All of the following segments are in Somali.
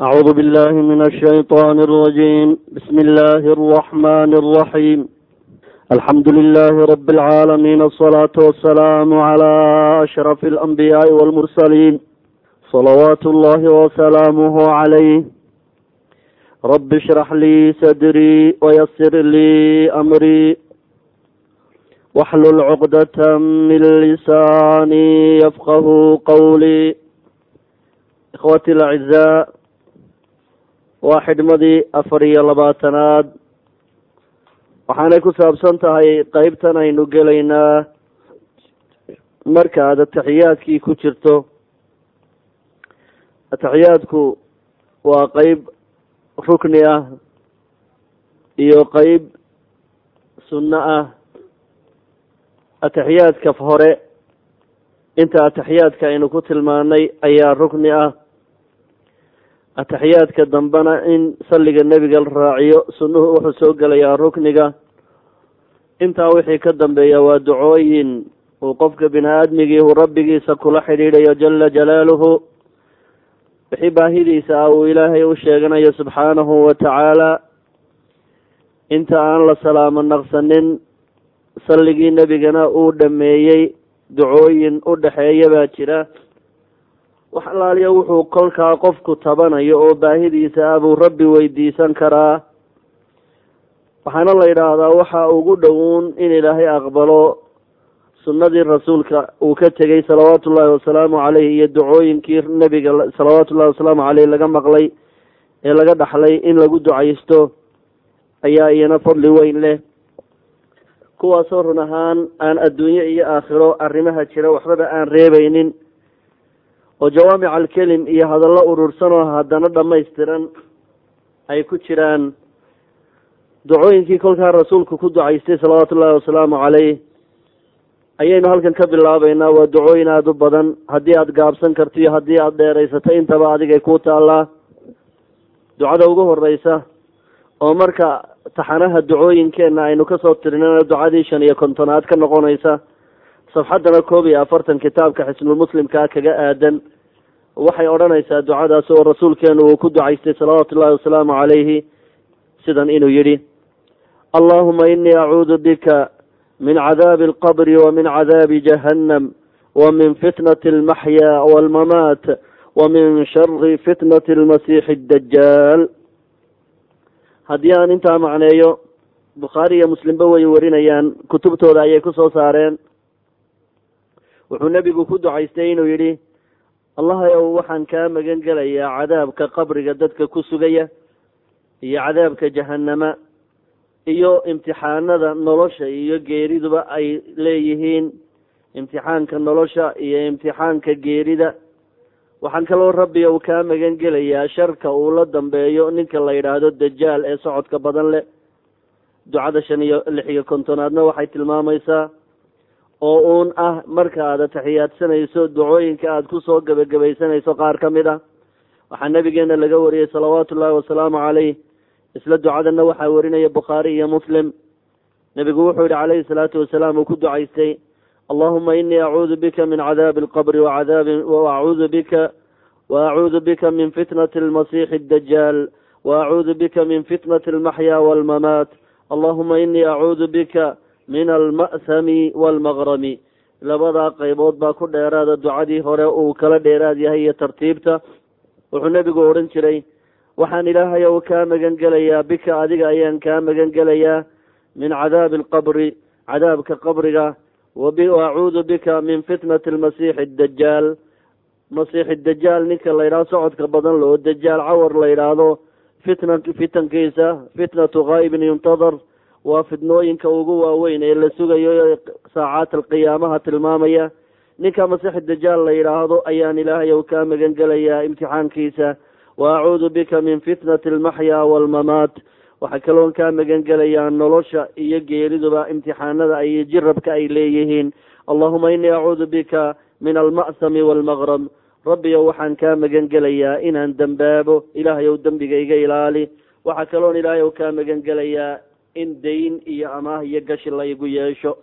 أعوذ بالله من الشيطان الرجيم بسم الله الرحمن الرحيم الحمد لله رب العالمين الصلاة والسلام على أشرف الأنبياء والمرسلين صلوات الله وسلامه عليه رب اشرح لي صدري ويسر لي أمري واحلل عقدة من لساني يفقه قولي ikhwati alacizaa waa xidhmadii afar iyo labaatanaad. Waxaanay ku saabsan tahay qeybtan aynu gelaynaa. Marka aad ataxiyaadkii ku jirto. Ataxiyaadku waa qeyb rukni ah iyo qeyb sunno ah. Ataxiyaadka hore inta ataxiyaadka aynu ku tilmaanay ayaa rukni ah ataxiyaadka dambena in salliga nebiga la raaciyo sunnuhu wuxuu soo gelayaa rukniga. Intaa wixii ka dambeeya waa ducooyin uu qofka bini aadmigii uu rabbigiisa kula xidhiidhayo jala jalaaluhu. Wixii baahidiisa ah uu ilaahay u sheeganayo subxaanahu wa tacaala. Inta aan la salaamo naqsanin salligii nebigana uu dhameeyey ducooyin u dhexeeya baa jira wax alaaliya wuxuu kolkaa qofku tabanayo oo baahidiisa ah buu rabbi weydiisan karaa. waxaana la yidhaahdaa waxa ugu dhowoon in ilaahay aqbalo sunnadii rasuulka uu ka tegey salawaatu ullahi wasalaamu caleyh iyo ducooyinkii nebiga salawaatu ullahi wasalaamu caleyh laga maqlay ee laga dhaxlay in lagu ducaysto ayaa iyana fadli weyn leh. kuwaasoo run ahaan aan adduunye iyo aakhiro arrimaha jira waxbaba aan reebeynin oo jawaamic alkelim iyo hadallo urursan oo haddana dhammaystiran ay ku jiraan. Ducooyinkii kolkaa rasuulku ku ducaystay salawaatu ullahi wasalaamu caleyh ayaynu halkan ka bilaabeynaa waa ducooyin aada u badan. Haddii aada gaabsan karto iyo haddii aada dheeraysato intaba adigay ku taallaa. Ducada ugu horeysa oo marka taxanaha ducooyinkeenna aynu ka soo tirinana ducadii shan iyo kontonaad ka noqonaysa safxaddana koob iyo afartan kitaabka xisnulmuslimkaa kaga aadan waxay odhanaysaa ducadaas oo rasuulkeenu uu ku ducaystay salawaatu ullahi wasalaamu calayhi sidan inuu yidhi allahuma inii acuudu bika min cadaabi alqabri wa min cadaabi jahannam wa min fitnati almaxya walmamaat wa min shari fitnati almasiixi addajaal haddii aan intaa macneeyo bukhaari iyo muslimba way warinayaan kutubtooda ayay ku soo saareen wuxuu nebigu ku ducaystay inuu yidhi allahayow waxaan kaa magan gelayaa cadaabka qabriga dadka ku sugaya iyo cadaabka jahanama iyo imtixaanada nolosha iyo geeriduba ay leeyihiin imtixaanka nolosha iyo imtixaanka geerida. Waxaan kaloo rabbi uu kaa magan gelayaa sharka uu la dambeeyo ninka la yidhaahdo dajaal ee socodka badan leh. Ducada shan iyo lix iyo kontonaadna waxay tilmaamaysaa oo uun ah marka aad ataxiyaadsanayso ducooyinka aada ku soo gebagabaysanayso qaar ka mid ah. Waxaa nabigeena laga wariyey salawaatu ullahi wasalaamu caleyh isla ducadana waxaa warinaya bukhaari iyo muslim. Nebigu wuxuu yihi calayhi salaatu wasalaam uu ku ducaystay allahuma inii acuudu bika min cadaabi alqabri wacadaabi waacuudu bika waacuudu bika min fitnati almasiixi addajaal waacuudu bika min fitnati almaxya walmamaat allahuma inii acuudu bika min alma'hami waalmaqrami labadaa qaybood baa ku dheeraada ducadii hore uu kala dheeraad yahay iyo tartiibta. Wuxuu nebigu odhan jiray waxaan ilaahay ou kaa magan gelayaa bika adiga ayaan kaa magan gelayaa min cadaabi alqabri cadaabka qabriga waacuudu bika min fitnati almasiixi addajaal masiixi dajaal ninka la yidhahdo socodka badan loo dajaal cawar la yidhaahdo fitna fitankiisa fitnatu ghaa'ibin yuntadar waa fidnooyinka ugu waaweyn ee la sugayo saacaat alqiyaamaha tilmaamaya. Ninka masiixi dajaal la yidhaahdo ayaan ilaahay ou kaa magan gelayaa imtixaankiisa. Wa acuudu bika min fitnati almaxya waalmamaat waxaa kaloon kaa magan gelayaa nolosha iyo geeriduba imtixaanada iyo jirabka ay leeyihiin. Allahuma inii acuudu bika min alma'sami waalmaqrab rabbiyow waxaan kaa magan gelayaa inaan dembaabo ilaahay ow dembiga iga ilaali. Waxaa kaloon ilaahay ow kaa magan gelayaa in dayn iyo amaah iyo gashi laygu yeesho.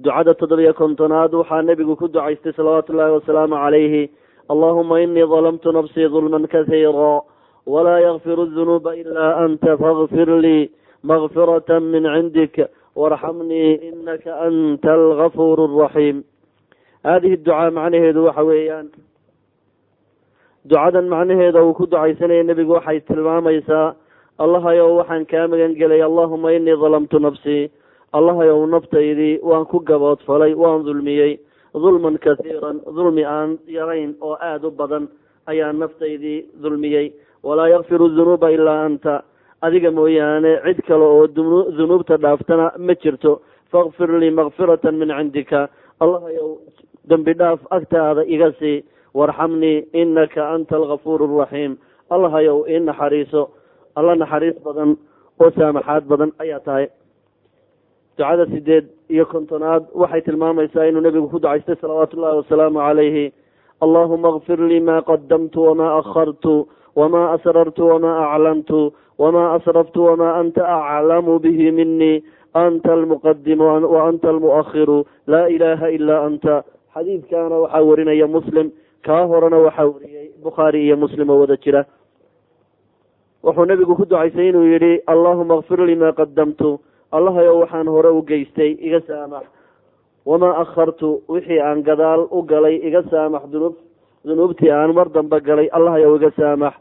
Ducada toddobiyo kontonaad waxaa nebigu ku ducaystay salawaatu ullaahi wasalaamu calayhi. Allahuma inii dalamtu nafsii dulman kahiira walaa yakfiru dunuuba ilaa anta fakfir lii makfirata min cindik. Warxamnii inaka anta algafuur araxiim hadihi ducaa macnaheedu waxa weeyaan ducadan macnaheeda uu ku ducaysanaya nebigu waxay tilmaamaysaa allahayow waxaan kaa magan gelay allahuma inii dalamtu nafsii allahayow naftaydii waan ku gaboodfalay waan dulmiyey. Dulman kasiiran dulmi aan yarayn oo aada u badan ayaa naftaydii dulmiyey. Walaa yakfiru dunuuba ilaa anta. Adiga mooyaane cid kale oo dunuubta dhaaftana ma jirto. Fakfir lii makfirata min cindika. Allahayow dembi dhaaf agtaada iga sii. Warxamnii inaka anta algafuur araxiim allahayow ii naxariiso alla naxariis badan oo saamaxaad badan ayaa tahay. Ducada sideed iyo kontonaad waxay tilmaamaysaa inuu nebigu ku ducaystay salawaatu ullahi wasalaamu calayhi. Allahuma kfir lii ma qadamtu wama akhartu wma asrartu wma aclantu wma asraftu wma anta aclamu bihi minii anta almuqadimu wa anta almuakhiru. Laa ilaha ila anta. Xadiidkaana waxaa warinaya muslim kaa horena waxaa wariyey bukhaari iyo muslim oo wada jira wuxuu nebigu ku ducaysay inuu yihi allahuma kfir lii ma qadamtu allahayow waxaan hore u geystay iga saamax. Wamaa akhartu wixii aan gadaal u galay iga saamax dunuub dunuubtii aan mar dambe galay allahayow iga saamax.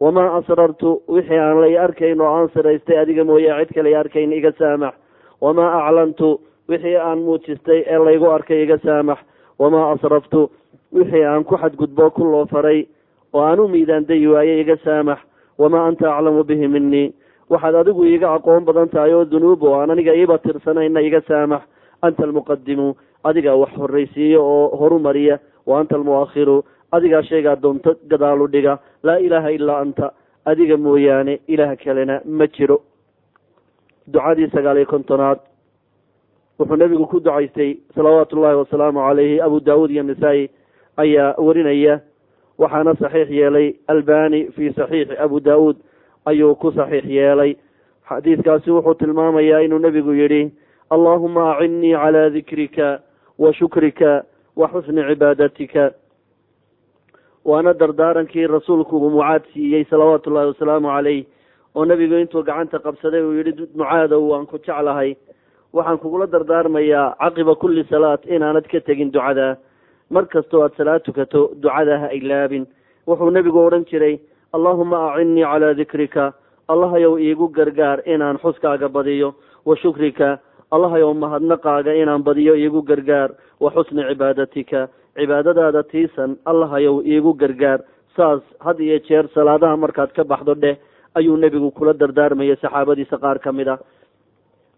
Wamaa asrartu wixii aan lay arkayn oo aan siraystay adiga mooye cid kale arkayn iga saamax. Wamaa aclantu wixii aan muujistay ee laygu arkay iga saamax. Wamaa asraftu wixii aan ku xadgudbo ku loo faray oo aan u miidaandayi waayey iga saamax wamaa anta aclamu bihi minii waxaad adigu iiga aqoon badan tahay oo dunuub oo aan aniga iiba tirsanayna iga saamax anta almuqadimu adigaa wax horraysiiyo oo horumariya wa anta almuakhiru adigaa shaygaa doonto gadaalu dhiga laa ilaaha ilaa anta adiga mooyaane ilaah kalena ma jiro ducadii sagaal iyo kontonaad wuxuu nebigu ku ducaystay salawaatu ullahi wasalaamu calayhi abu daawuud iyo nisaa-i ayaa warinaya waxaana saxiix yeelay albani fi saxiixi abu daawuud ayuu ku saxiix yeelay. Xadiidkaasi wuxuu tilmaamayaa inuu nebigu yidhi allahuma acinnii calaa dikrika wa shukrika wa xusni cibaadatika. Waana dardaarankii rasuulku uu mucaad siiyey salawaatu ullahi wasalaamu calayh oo nebigu intuu gacanta qabsaday uu yihi mucaadow waan ku jeclahay. Waxaan kugula dardaarmayaa caqiba kulli salaat inaanad ka tegin ducada mar kastoo aad salaad tukato ducada ha ilaabin wuxuu nebigu odhan jiray allahuma acinnii calaa dikrika allahayow iigu gargaar inaan xuskaaga badiyo. Wa shukrika. Allahayow mahadnaqaaga inaan badiyo iigu gargaar. Wa xusni cibaadatika cibaadadaada tiisan allahayow iigu gargaar. Saas had iyo jeer salaadaha markaad ka baxdo dheh ayuu nebigu kula dardaarmayay saxaabadiisa qaar ka mid a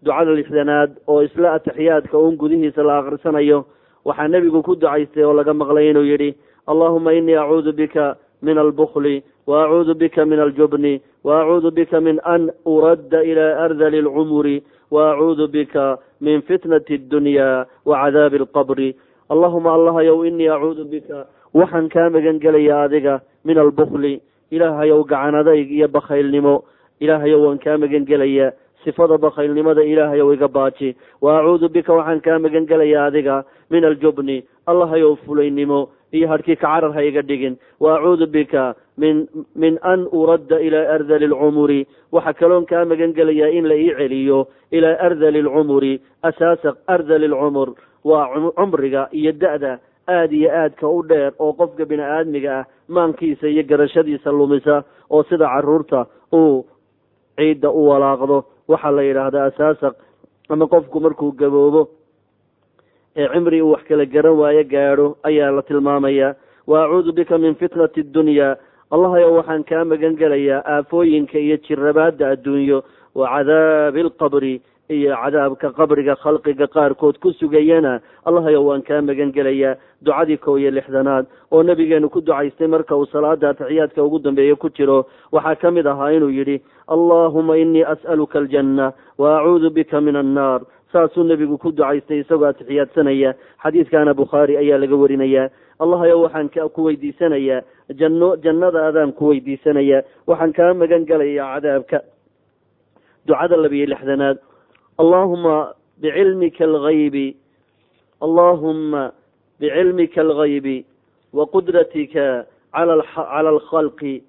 ducada lixdanaad oo isla atixiyaadka uun gudihiisa la akhrisanayo waxaa nebigu ku ducaystay oo laga maqlay inuu yidhi allahuma inii acuudu bika min albukli wa acuudu bika min aljubni wa acuudu bika min an uradda ilaa ardali alcumuri wa acuudu bika min fitnati addunya wa cadaabi alqabri. Allahuma allahayow inii acuudu bika waxaan kaa magan gelaya adiga min albukli ilaahayow gacanadayg iyo bakhaylnimo. Ilaahayow waan kaa magan gelaya sifada bakhaylnimada ilaahayow iga baaji. Wa acuudu bika waxaan kaa magan gelaya adiga min aljubni allahayow fulaynimo iyo hadhkii ka carar ha iga dhigin. Wa acuudu bika min min an uradda ilaa ardali alcumuri waxa kaloon kaa magan gelayaa in la ii celiyo ilaa ardali alcumuri asaasa ardali alcumur waa cumriga iyo da-da aada iyo aadka u dheer oo qofka bini aadmiga ah maankiisa iyo garashadiisa lumisa oo sida carruurta uu ciidda u walaaqdo waxaa la yidhaahdaa asaasaq ama qofku markuu gaboobo ee cimri uu wax kala garan waayo gaadho ayaa la tilmaamayaa wa acuudu bika min fitnati addunya allahayow waxaan kaa magan gelayaa aafooyinka iyo jirabaadda adduunyo wa cadaabi alqabri iyo cadaabka qabriga khalqiga qaarkood ku sugayana allahayow waan kaa magan gelayaa ducadii kow iyo lixdanaad oo nabigeenu ku ducaystay marka uu salaada atixiyaadka ugu dambeeye ku jiro. Waxaa ka mid ahaa inuu yidhi allahuma inii as'aluka aljanna wa acuudu bika min annaar. Saasuu nebigu ku ducaystay isagoo atixiyaadsanaya xadiidkaana bukhaari ayaa laga warinayaa allahayow waxaan ku weydiisanayaa janno jannadaadaan ku weydiisanayaa waxaan kaa magan gelayaa cadaabka. Ducada labiyo lixdanaad allahuma bicilmika algaybi allahuma bicilmika algaybi waqudratika cala alkhalqi.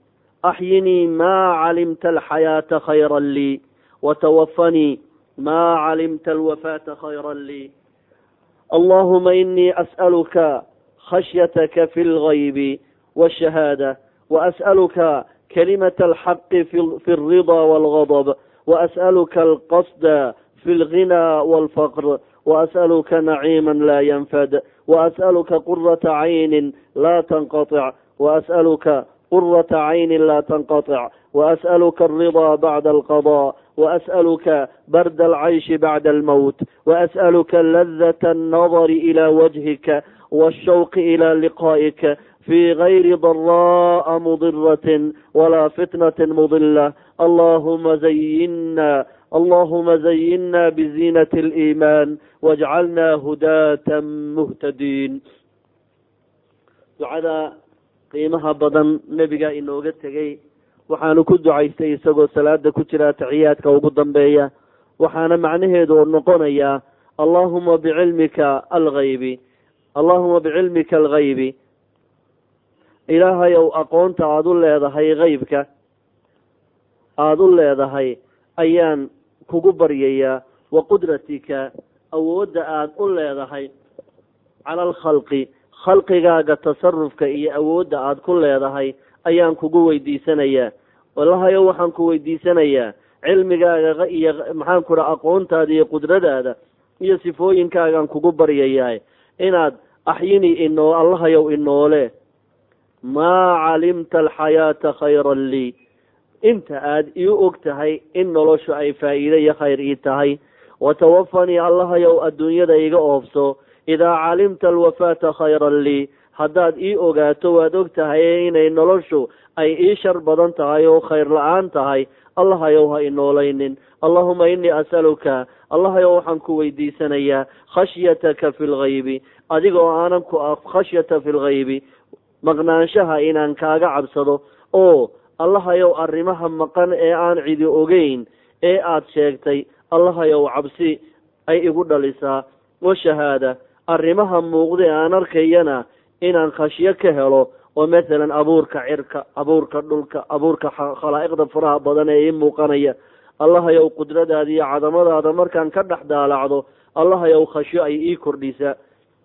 Axyinii ma calimta alxayaata khayra lii watawafanii ma calimta alwafaata khayra lii allahuma inii as'aluka khashyataka fi lgaybi wاshahaada waas'aluka kalimata alxaqi fi alrida walgadb waas'aluka alqasda في الغنى والفقر وأسألك نعيما لا ينفد وأسألك قرة عين لا تنقطع وأسألك قرة عين لا تنقطع وأسألك الرضا بعد القضاء وأسألك برد العيش بعد الموت وأسألك لذة النظر إلى وجهك والشوق إلى لقائك في غير ضراء مضرة ولا فتنة مضلة اللهم زينا اللهم زينا بزينة الإيمان واجعلنا هداة مهتدين ducada qiimaha badan nebiga inooga tegey waxaanu ku ducaystay isagoo salaada ku jira taxiyaadka ugu dambeeya waxaana macnaheedu noqonayaa allahuma bicilmika alghaybi allahuma bicilmika alghaybi ilaahay ow aqoonta aada u leedahay haybka aada u leedahay ayaan kugu baryayaa wa qudratika awoodda aada u leedahay cala alkhalqi khalqigaaga tasarufka iyo awoodda aada ku leedahay ayaan kugu weydiisanayaa. Walahayo waxaan ku weydiisanayaa cilmigaaga iyo maxaan ku aqoontaada iyo qudradaada iyo sifooyinkaagaan kugu baryayaa inaad axyini inoo allahayow inoole. Maa calimta alxayaata khayran lii inta aada ii og tahay in noloshu ay faa'iide iyo khayr ii tahay. Watawafanii allahayow adduunyada iga oobso idaa calimta alwafaata khayran lii. Haddaad ii ogaato waad og tahay inay noloshu ay ii shar badan tahay oo khayr la'aan tahay. Allahayow ha inoolaynin allahuma inii asaluka. Allahayow waxaan ku weydiisanayaa khashyataka fi lghaybi adigoo aanan ku khashyata fi lghaybi maqnaanshaha inaan kaaga cabsado. Oo allahayow arrimaha maqan ee aan cidi ogeyn ee aada sheegtay allahayow cabsi ay igu dhalisaa washahaada arrimaha muuqda aan arkayana inaan khashyo ka helo. Oo mathalan abuurka cirka abuurka dhulka abuurka khalaa'iqda faraha badan ee ii muuqanaya. Allahayow qudradaada iyo cadamadaada markaan ka dhex daalacdo allahayow khashyo ay ii kordhisa.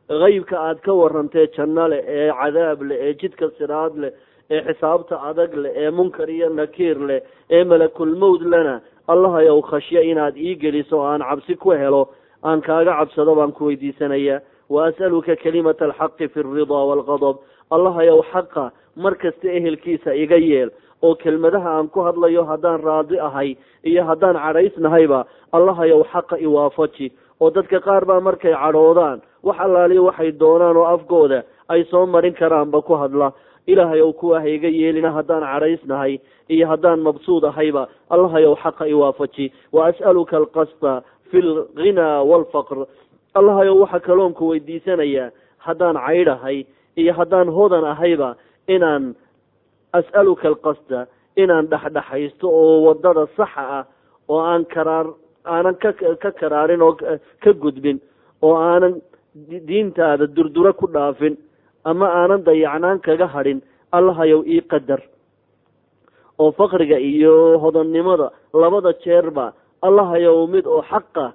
Haybka aada ka warantee janno leh ee cadaab leh ee jidka siraad leh ee xisaabta adag leh ee munkar iyo nakiir leh ee malakulmowd lena allahayow khashyo inaad ii geliso aan cabsi ku helo aan kaaga cabsado baan ku weydiisanayaa. Wa as'aluka kalimata alxaqi fi alridaa waalqadab allahayow xaqa mar kasta ehelkiisa iga yeel oo kelmadaha aan ku hadlayo haddaan raadi ahay iyo haddaan cadhaysnahayba allahayow xaqa iwaafaji oo dadka qaar baa markay cadhoodaan wax allaaliyo waxay doonaan oo afkooda ay soo marin karaanba ku hadla ilaahayow kuwa ha iga yeelina haddaan cadhaysnahay iyo haddaan mabsuud ahayba allahayow xaqa iwaafaji wa as'aluka alqasda fi alghinaa waalfaqr allahayow waxa kaloon ku weydiisanayaa haddaan caydhahay iyo haddaan hodan ahayba inaan as'aluka alqasda inaan dhexdhexaysto oo waddada saxa ah oo aan karaar aanan ka ka karaarin oo ka gudbin oo aanan diintaada durduro ku dhaafin ama aanan dayacnaan kaga hadhin allahayow ii qadar. Oo faqriga iyo hodannimada labada jeerba allahayow mid oo xaqa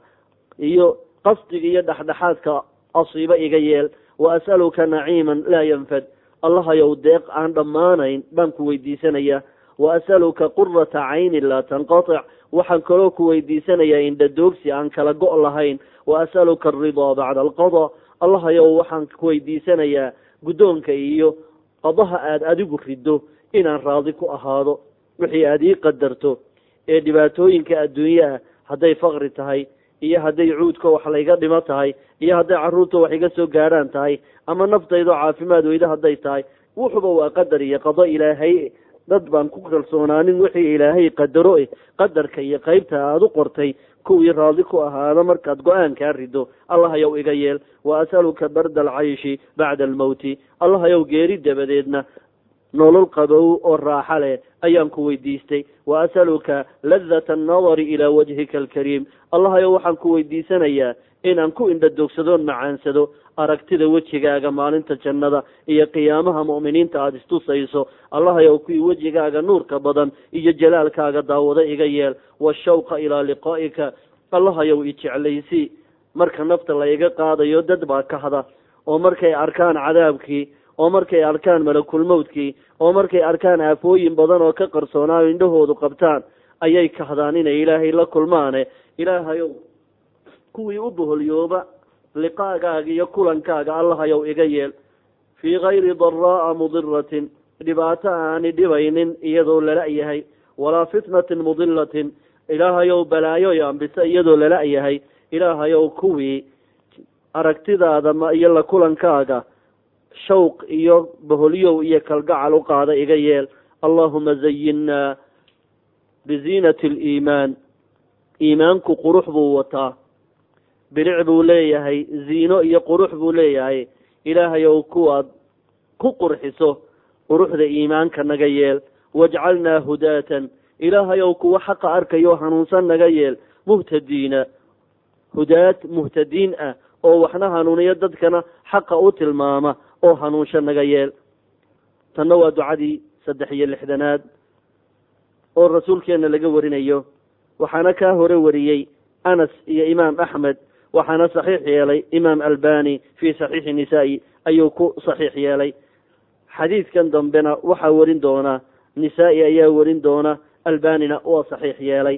iyo qasdiga iyo dhexdhexaadka asiibo iga yeel. Wa as'aluka naciiman laa yanfad. Allahayow deeq aan dhammaanayn baan ku weydiisanayaa wa as'aluka qurata caynin laa tanqatic waxaan kaloo ku weydiisanayaa indhadoogsi aan kala go' lahayn. Wa as'aluka alridaa bacda alqada. Allahayow waxaan ku weydiisanayaa guddoonka iyo qadaha aada adigu riddo inaan raadi ku ahaado wixii aada ii qadarto ee dhibaatooyinka adduunye ah hadday faqri tahay iyo hadday cuudka wax layga dhimo tahay iyo hadday carruurta wax iga soo gaadhaan tahay ama naftaydoo caafimaad weyda hadday tahay wuxuba waa qadar iyo qado ilaahay dad baan ku kalsoonaanin wixii ilaahay qadaro eh qadarka iyo qeybta aada u qortay kuwii raadi ku ahaada markaad go'aankaa rido allahayow iga yeel wa as'aluka barda alcayshi bacda almowti allahayow geeri dabadeedna nolol qabow oo raaxa leh ayaan ku weydiistay. Wa asaluka ladata annadari ilaa wajhika alkariim allahayo waxaan ku weydiisanayaa inaan ku indhadogsadoon macaansado aragtida wejigaaga maalinta jannada iyo qiyaamaha mu'miniinta aada istusayso. Allahayow kuwii wejigaaga nuurka badan iyo jalaalkaaga daawado iga yeel. Washawqa ilaa liqaa'ika. Allahayow i jeclaysi marka nafta la iga qaadayo dad baa kahda oo markay arkaan cadaabkii oo markay arkaan malakulmowdkii oo markay arkaan aafooyin badan oo ka qarsoonaayo indhahoodu qabtaan ayay kahdaan inay ilaahay la kulmaane. Ilaahayow kuwii u boholyooba liqaagaaga iyo kulankaaga allahayow iga yeel. Fii kayri daraa'a mudiratin dhibaato aani dhibaynin iyadoo lala yahay walaa fitnatin mudilatin ilaahayow balaayo yaambisa iyadoo lala yahay ilaahayow kuwii aragtidaada ma iyo la kulankaaga shawq iyo boholyow iyo kalgacal u qaada iga yeel. Allahuma zayinnaa biziinati aliimaan iimaanku qurux buu wataa. Bilic buu leeyahay ziino iyo qurux buu leeyahay. Ilaahayow kuwaad ku qurxiso quruxda iimaanka naga yeel. Wajcalnaa hudaatan. Ilaahayow kuwa xaqa arkayo hanuunsan naga yeel. Muhtadiina. Hudaad muhtadiin ah oo waxna hanuuniyo dadkana xaqa u tilmaama oo hanuunsho naga yeel tanna waa ducadii saddex iyo lixdanaad oo rasuulkeena laga warinayo. Waxaana kaa hore wariyey anas iyo imaam axmed waxaana saxiix yeelay imaam albani fii saxiixi nisaa-i ayuu ku saxiix yeelay. Xadiidkan dambena waxaa warin doona nisaa-i ayaa warin doona albanina waa saxiix yeelay.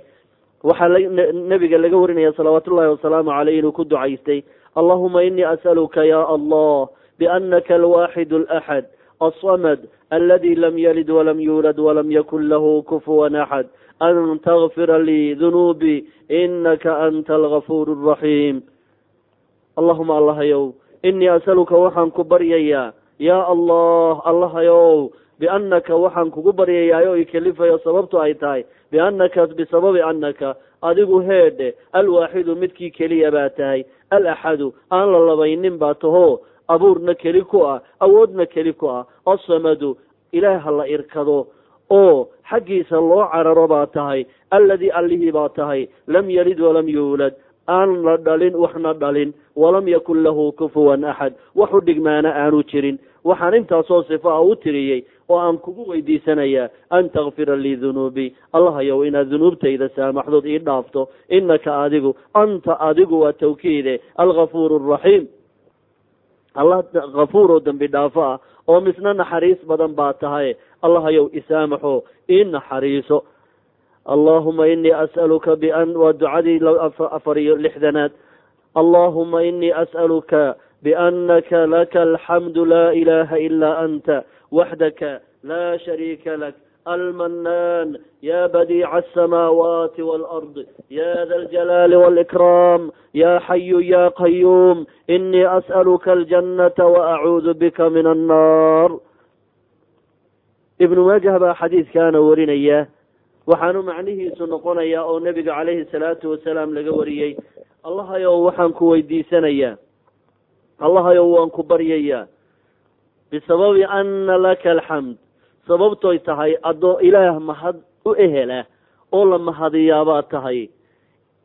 Waxaa nabiga laga warinaya salawaatu ullahi wasalaamu caleyh inuu ku ducaystay allahuma inii as'aluka ya allah bianaka alwaxidu alaxad alsamad aladi lam yalid walam yuulad walam yakun lahu kufuwan axad an takfira lii dunuubii inaka anta algafuur araxiim allahuma allahayow inii asaluka waxaan ku baryayaa yaa allah allahayow biannaka waxaan kugu baryayaa oo ikalifayo sababtu ay tahay biannaka bisababi annaka adigu heedhe alwaaxidu midkii keliya baa tahay alaxadu aan la labaynin baa taho abuurna keli ku ah awoodna keli ku ah asamadu ilaaha la irkado oo xaggiisa loo cararo baa tahay alladii allihii baa tahay lam yalid walam yuulad aan la dhalin waxna dhalin walam yakun lahu kufuwan axad wax u dhigmaana aanu jirin. Waxaan intaasoo sifo a u tiriyey oo aan kugu weydiisanayaa an takfira lii dunuubii allahayow inaad dunuubtayda saamaxdood ii dhaafto inaka adigu anta adigu waa tawkiide algafuur araxiim allah kafuur oo dambi dhaafo ah oo misna naxariis badan baa tahay. Allahayow isaamaxo ii naxariiso. Allahuma inii as'aluka bian waa ducadii afar iyo lixdanaad. Allahuma inii as'aluka biannaka laka alxamdu laa ilaha ilaa anta waxdaka laa shariika lak almanaan ya badiica asamaawaati waalard ya da aljalaali waalikraam ya xayu ya qayuum inii as'aluka aljannata waacuudu bika min annaar ibnu maajah baa xadiidkaana warinaya waxaanu macnihiisu noqonayaa oo nebiga calayhi salaatu wasalaam laga wariyey allahayow waxaan ku weydiisanayaa allahayow waan ku baryayaa bisababi ana laka alxamd sababtoy tahay adoo ilaah mahad u ehela oo la mahadiyaabaad tahay.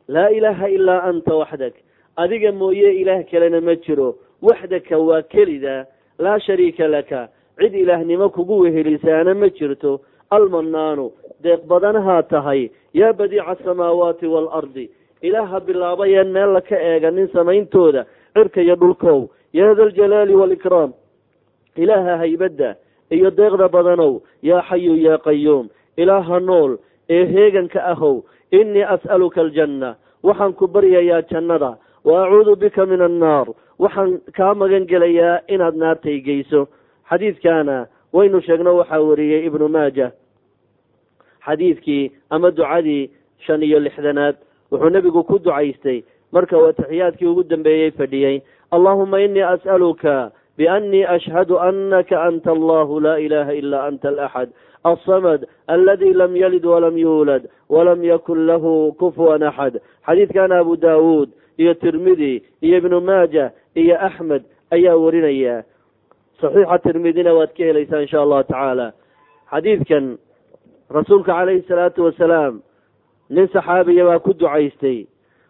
Laa ilaaha ilaa anta waxdak. Adiga mooye ilaah kalena ma jiro. Waxdaka waa kelida. Laa shariika laka. Cid ilaahnimo kugu wehelisaana ma jirto. Almanaanu deeq badanahaa tahay. Yaa badiica asamaawaati waalardi ilaaha bilaabayeen meel la ka eeganin samayntooda cirka iyo dhulkow. Yaa da aljalaali waalikraam ilaaha haybadda iyo deeqda badanow yaa xayu yaa qayuum ilaaha nool ee heeganka ahow innii as'aluka aljanna waxaan ku baryayaa jannada wa acuudu bika min annaar waxaan kaa magan gelayaa inaad naartay geyso. Xadiidkaana waynu sheegno waxaa wariyey ibnu maaja. Xadiidkii ama ducadii shan iyo lixdanaad wuxuu nebigu ku ducaystay marka uu atixiyaadkii ugu dambeeyey fadhiyey allahuma inii as'aluka biannii ashhadu anaka anta allahu laa ilaha ila anta alaxad alsamad aladi lam yalid walam yuulad walam yakun lahu kufuwan axad xadiidkana abu daawuud iyo tirmidi iyo ibnu maaja iyo axmed ayaa warinaya saxiixa tirmidina waad ka helaysaa insha allahu tacaala xadiidkan rasuulka calayhi salaatu wasalaam nin saxaabiya baa ku ducaystay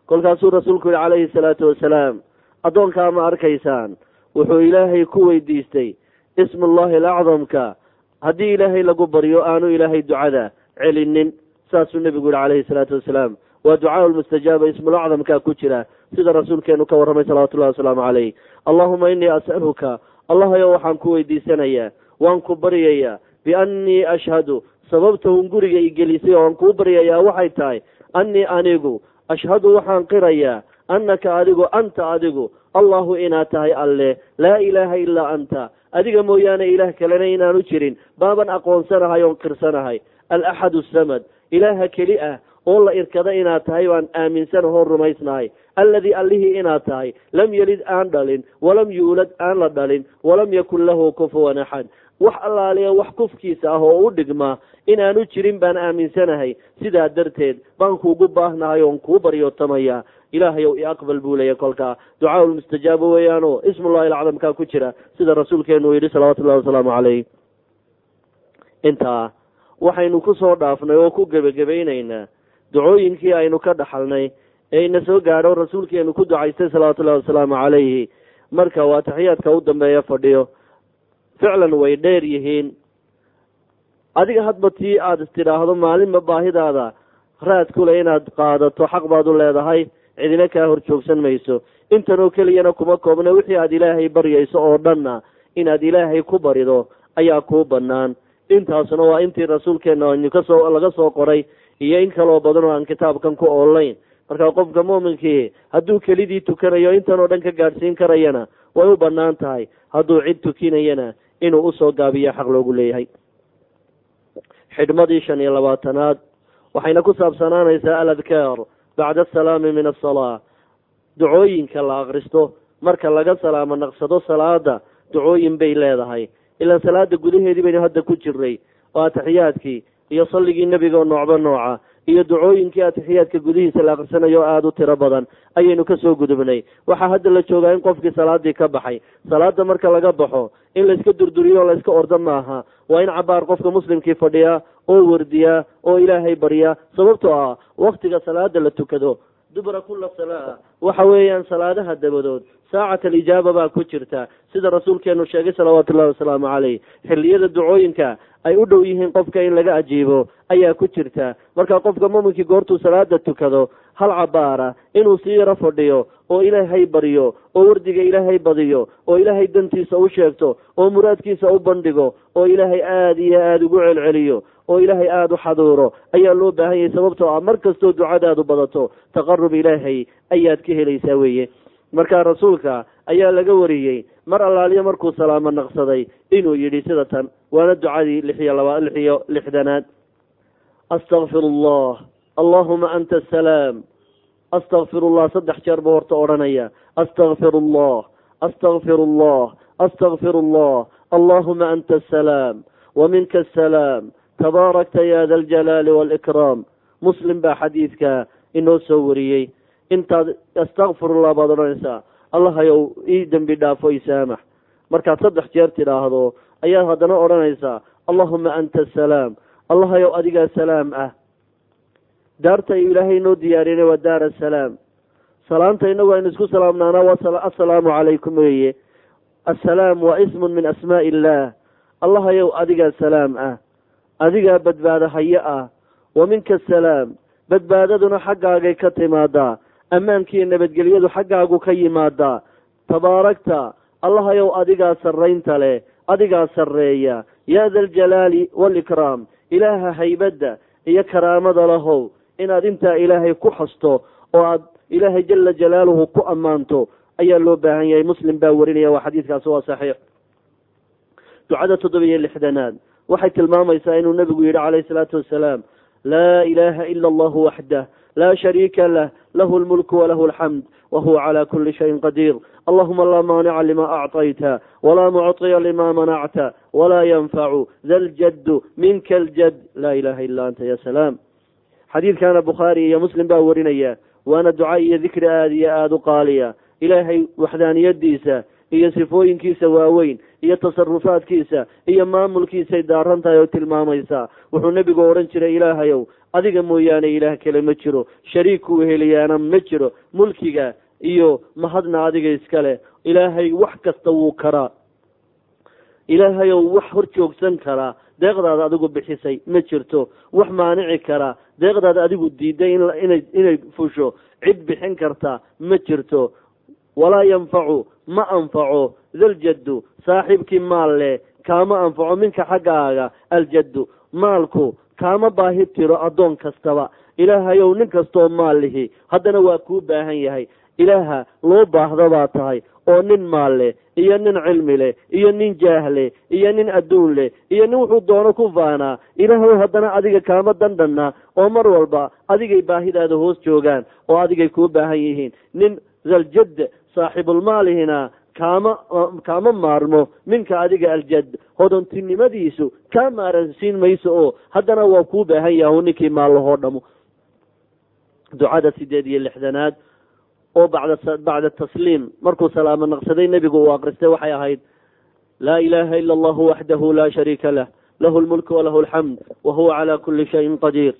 kolkaasuu rasuulku yihi calayhi salaatu wasalaam addoonkaa ma arkaysaan wuxuu ilaahay ku weydiistay ismullahi alacdamka haddii ilaahay lagu baryo aanu ilaahay ducada celinin. Saasuu nebigu yihi calayhi salaatu wasalaam. Waa ducaa lmustajaaba ismulacdamkaa ku jira sida rasuulkeenu ka warramay salawatullahi wasalaamu calayh. Allahuma innii as'aluka allahayo waxaan ku weydiisanayaa waan ku baryayaa biannii ashhadu sababtahun guriga i gelisay oo aan kuu baryayaa waxay tahay annii anigu ashhadu waxaan qirayaa annaka adigu anta adigu allahu inaad tahay alle. Laa ilaaha ilaa anta. Adiga mooyaane ilaah kalena inaanu jirin. Baaban aqoonsanahay oon qirsanahay. Alaxad asamad ilaaha keli ah oo la irkada inaad tahay baan aaminsanaho rumaysnahay. Alladii allihii inaad tahay. Lam yelid aan dhalin. Walam yuulad aan la dhalin. Walam yakun lahu kufuwan axad. Wax allaaliya wax kufkiisa ah oo u dhigma inaanu jirin baan aaminsanahay. Sidaa darteed baan kuugu baahnahay oon kuu baryootamaya ilaahayow i aqbal buu leeya kolkaa ducaa lmustajaaba weeyaano ismullahi alacdamkaa ku jira sida rasuulkeenu uu yidhi salawatullahi wasalaamu caleyh. Intaa waxaynu ku soo dhaafnay oo ku gebagabaynaynaa ducooyinkii aynu ka dhaxalnay ee ina soo gaadho rasuulkeenu ku ducaystay salawatullahi wasalaamu calayhi marka waa taxiyaadka u dambeeya fadhiyo. Ficlan way dheer yihiin. Adiga hadba tii aada istidhaahdo maalinba baahidaada raad kule inaad qaadato xaq baad u leedahay cidina kaa hor joogsan mayso. Intanoo keliyana kuma koobna wixii aada ilaahay baryayso oo dhanna inaad ilaahay ku barido ayaa kuu bannaan. Intaasna waa intii rasuulkeena aynu ka soo laga soo qoray iyo in kaloo badan oo aan kitaabkan ku oolayn marka qofka muuminkii hadduu kelidii tukanayo intan oo dhan ka gaadhsiin karayana way u bannaan tahay. Hadduu cid tukinayana inuu u soo gaabiyo xaq loogu leeyahay. Xidhmadii shan iyo labaatanaad. Waxayna ku saabsanaanaysaa aladkaar bacda asalaami min asalaa ducooyinka la akristo marka laga salaamo naqsado salaada ducooyin bay leedahay ilaan salaada gudaheedii baynu hadda ku jirnay oo atixiyaadkii iyo salligii nebiga noocba nooca iyo ducooyinkii atixiyaadka gudihiisa la akrisanayo aada u tiro badan ayaynu ka soo gudubnay waxaa hadda la joogaa in qofkii salaadii ka baxay salaada marka laga baxo in layska durduriyo o layska ordo maaha waa in cabaar qofka muslimkii fadhiyaa oo wardiyaa oo ilaahay baryaa sababtoo ah waktiga salaada la tukado. Dubra kula salaa. Waxa weeyaan salaadaha dabadood saacat alijaaba baa ku jirta. Sida rasuulkeenu sheegay salawaatu ullahi wasalaamu caleyh xilliyada ducooyinka ay u dhow yihiin qofka in laga ajiibo ayaa ku jirta. Marka qofka muminkii goortuu salaada tukado hal cabaara inuu sii yaro fadhiyo oo ilaahay baryo oo wardiga ilaahay badiyo oo ilaahay dantiisa u sheegto oo muraadkiisa u bandhigo oo ilaahay aada iyo aada ugu celceliyo oo ilaahay aada u xaduuro ayaa loo baahan yahay sababtoo ah mar kastoo ducadaadu badato taqarub ilaahay ayaad ka helaysaa weeye. Marka rasuulka ayaa laga wariyey mar allaaliyo markuu salaamo naqsaday inuu yidhi sida tan waana ducadii lixiyo laba lixiyo lixdanaad. Astakfir allah allahuma anta asalaam astakfir allah saddex jeer buu horta odhanaya. Astakfir allah astakfir allah astakfir allah allahuma anta asalaam waminka asalaam tabaarakta ya da aljalaali waalikraam muslim baa xadiidka inoo soo wariyey. Intaad astakfirullah baad odhanaysaa. Allahayow ii dembi dhaafo isaamax markaad saddex jeer tidhaahdo ayaad haddana odhanaysaa. Allahuma anta asalaam allahayow adigaa salaam ah daarta ilaahay noo diyaariyana waa daar asalaam salaanta inagu aynu isku salaamnaana waa assalaamu calaykum weeye. Assalaam waa ismun min asmaa'i illaah allahayow adigaa salaam ah. Adigaa badbaado haye ah. Wa minka asalaam badbaadaduna xaggaagay ka timaadaa ammaankiiyo nabadgelyadu xaggaagu ka yimaadaa tabaarakta allahayow adigaa sarraynta leh adigaa sarreeya. Yaa da aljalaali waalikraam ilaaha haybadda iyo karaamada lahow inaad intaa ilaahay ku xasto oo aad ilaahay jala jalaaluhu ku ammaanto ayaa loo baahan yahay. Muslim baa warinaya waa xadiidkaasi waa saxiix. Ducada toddobiyo lixdanaad. Waxay tilmaamaysaa inuu nebigu yidhi calayhi salaatu wasalaam laa ilaaha ila allahu waxdah laa shariika lah lahu lmulku walahu alxamd wahuwa cala kuli shayin qadiir. Allahuma laa maanica lima acطayta walaa mucطiya lima manacta walaa yanfacu da ljaddu minka aljad laa ilaha ila anta ya salaam xadiidkana bukhaari iyo muslim baa warinaya waana duca iyo dikri aada iyo aada u qaaliya. Ilaahay waxdaaniyadiisa iyo sifooyinkiisa waaweyn iyo tasarufaadkiisa iyo maamulkiisay daaran tahay oo tilmaamaysaa wuxuu nebigu odhan jiray ilaahayow adiga mooyaane ilaah kale ma jiro. Shariik kuu heliyaana ma jiro. Mulkiga iyo mahadna adiga iska leh. Ilaahay wax kasta wuu karaa. Ilaahayow wax hor joogsan karaa. Deeqdaada adigu bixisay ma jirto. Wax maanici karaa deeqdaada adigu diiday inay inay fusho cid bixin karta ma jirto. Walaa yanfacu ma anfaco. Daljaddu saaxiibkii maal leh kaama anfaco minka xaggaaga. Aljaddu maalku kaama baahi tiro addoon kastaba. Ilaahayow nin kastoo maal lihi haddana waa kuu baahan yahay. Ilaaha loo baahda baa tahay oo nin maal leh iyo nin cilmi leh iyo nin jaah leh iyo nin adduun leh iyo nin wuxuu doono ku faanaa ilaahow haddana adiga kaama dandhanna oo mar walba adigay baahidaada hoos joogaan oo adigay kuu baahan yihiin. Nin daljad saaxibulmaalihina kaama kaama maarmo minka adiga aljad hodontinimadiisu kaa maaransiin mayso oo haddana waa kuu baahan yahay ninkii maallahoo dhamo ducada sideed iyo lixdanaad oo bacda tasliim. Markuu salaamo naqsaday nebigu uu akristay waxay ahayd laa ilaha ila allahu waxdahu laa shariika lah. Lahu lmulku walahu alxamd wa huwa cala kuli shayin qadiir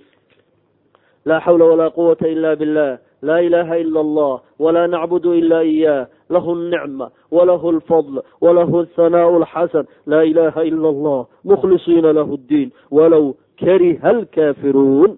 laa xawla walaa quwata ila billah. Laa ilaha ila allah walaa nacbudu ila iyah lahu alnicma walahu alfadl walahu alhanaau alxasan laa ilaha ila allah mukhlisiina lahu ddiin walow kariha alkaafiruun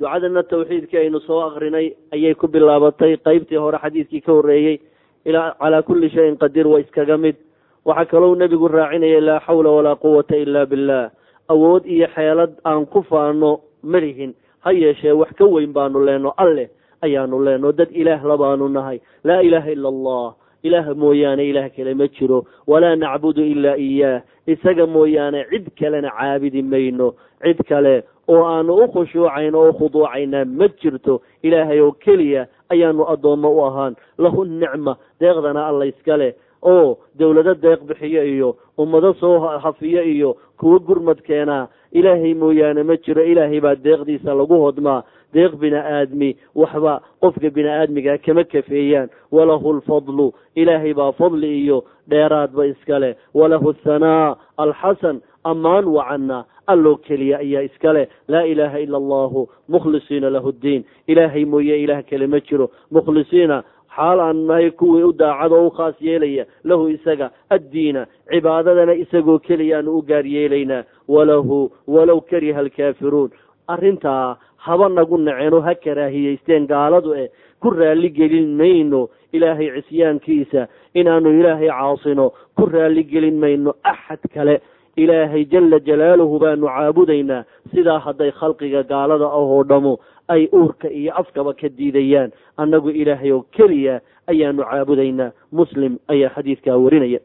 ducadana tawxiidkii aynu soo akrinay ayay ku bilaabatay. Qeybtii hore xadiidkii ka horreeyey ilaa calaa kulli shayin qadiir waa iskaga mid. Waxaa kalou nebigu raacinaya laa xawla walaa quwata ila billah. Awood iyo xeelad aan ku faano malihin ha yeeshee wax ka weyn baanu leenno alleh ayaanu leenno dad ilaah labaanu nahay. Laa ilaaha ila allah. Ilaah mooyaane ilaah kale ma jiro. Walaa nacbudu ilaa iyaah isaga mooyaane cid kalena caabidi mayno. Cid kale oo aanu u khushuucayno oo khuduucaynaa ma jirto ilaahay oo keliya ayaanu addoommo u ahaan. Lahu nicma deeqdana alla iska leh. Oo dawlado deeq bixiyo iyo ummado soo hafiyo iyo kuwo gurmad keenaa ilaahay mooyaane ma jiro ilaahay baa deeqdiisa lagu hodmaa deeq bini aadmi waxba qofka bini aadmiga kama kafeeyaan. Walahu lfadlu ilaahay baa fadli iyo dheeraadba iska leh. Walahu athanaa alxasan ammaan wacana alloo keliya ayaa iska leh. Laa ilaaha ila allahu mukhlisiina lahu ddiin ilaahay mooye ilaah kale ma jiro. Mukhlisiina xaal aan nahay kuwii u daacado o u khaas yeelaya lahu isaga addiina cibaadadana isagoo keliya aanu u gaar yeelaynaa walahu walow kariha alkaafiruun. Arrintaa haba nagu naceno ha karaahiyeysteen gaaladu eh. Ku raalli gelin mayno ilaahay cisyaankiisa. Inaanu ilaahay caasino ku raalli gelin mayno axad kale ilaahay jala jalaaluhu baanu caabudaynaa sidaa hadday khalqiga gaalada ah oo dhamo ay uurka iyo afkaba ka diidayaan. Annagu ilaahay oo keliya ayaanu caabudaynaa. Muslim ayaa xadiidkaa warinaya.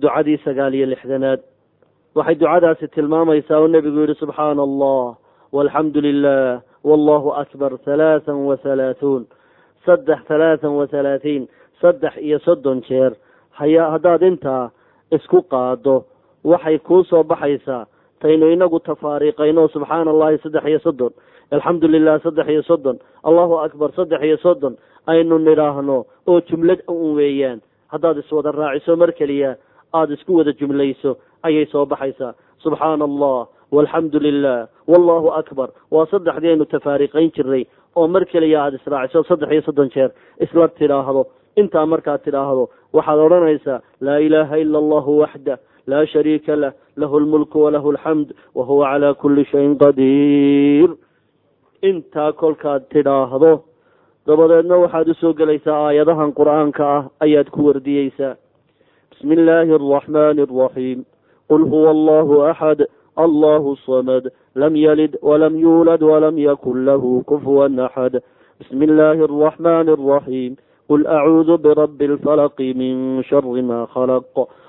Ducadii sagaal iyo lixdanaad. Waxay ducadaasi tilmaamaysaa oo nebigu yihi subxaana allah walxamdu lilah wallahu akbar halaathan wa halaathuun saddex halaathan wa halaatiin saddex iyo soddon jeer. Haya haddaad intaa isku qaado waxay kuu soo baxaysaa taynu inagu tafaariiqayno subxaana allahi saddex iyo soddon alxamdu lilah saddex iyo soddon allahu akbar saddex iyo soddon aynu nidhaahno oo jumlad un weeyaan. Haddaad iswada raaciso mar keliya aada isku wada jumlayso ayay soo baxaysaa. Subxaana allah walxamdu lilah wallahu akbar. Waa saddexdii aynu tafaariiqayn jirnay oo mar keliya aada israaciso saddex iyo soddon jeer isla tidhaahdo. Intaa markaad tidhaahdo waxaad odhanaysaa laa ilaaha ila allahu waxda laa shariika lah lahu lmulku walahu alxamd wahuwa calaa kulli shayin qadiir intaa kolkaad tidhaahdo dabadeedna waxaad u soo gelaysaa aayadahan qur'aanka ah ayaad ku wardiyeysaa bismi illaahi araxmani araxiim qul huwa allahu axad allahu samad lam yalid walam yuulad walam yakun lahu kufuwan axad bismi illaahi araxmani araxiim qul acuudu birabi alfalaqi min shari ma khalaq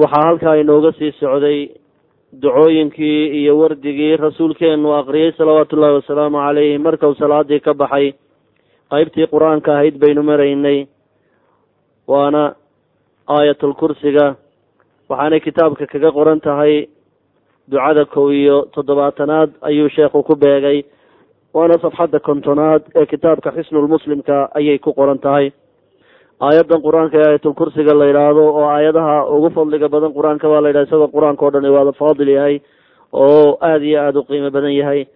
Waxaa halkaa inooga sii socday ducooyinkii iyo wardigii rasuulkeenu aqriyey salawaatu ullahi wasalaamu calayhi. Markau salaadii ka baxay qeybtii qur'aanka ahayd baynu maraynay waana aayatulkursiga waxaanay kitaabka kaga qoran tahay ducada kow iyo toddobaatanaad ayuu sheekhu ku beegay. Waana safxadda kontonaad ee kitaabka xisnulmuslimka ayay ku qoran tahay آيات القرآن كآيات الكرسي قال الله إرادو أو آياتها أغفل لك بدن قرآن كبال الله إرادو قرآن كورداني وعلى فاضل يهي أو آذي آدو قيمة بدن يهي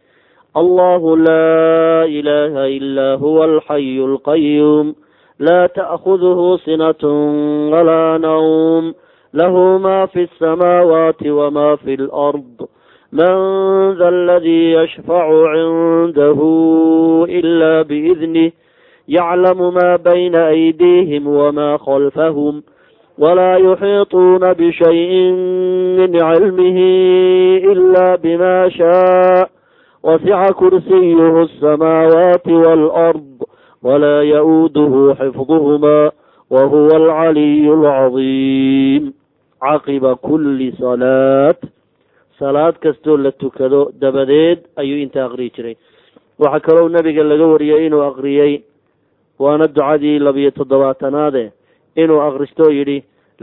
الله لا إله إلا هو الحي القيوم لا تأخذه سنة ولا نوم له ما في السماوات وما في الأرض من ذا الذي يشفع عنده إلا بإذنه yaclamu ma bayna aydiihim wama khalfahum walaa yuxiiطuuna bishayءi min cilmihi ila bima shaء wasica kursiyuhu الsamaawaati wاlأrض walaa ya-uuduhu xifduhma wahuwa alcaliyu alcadiim caqiba kuli salaat salaad kastoo la tukado dabadeed ayuu inta aqriyi jiray waxaa kaloo nabiga laga wariyey inuu aqriyey waana ducadii labiyo toddobaatanaade inuu akhristoo yidhi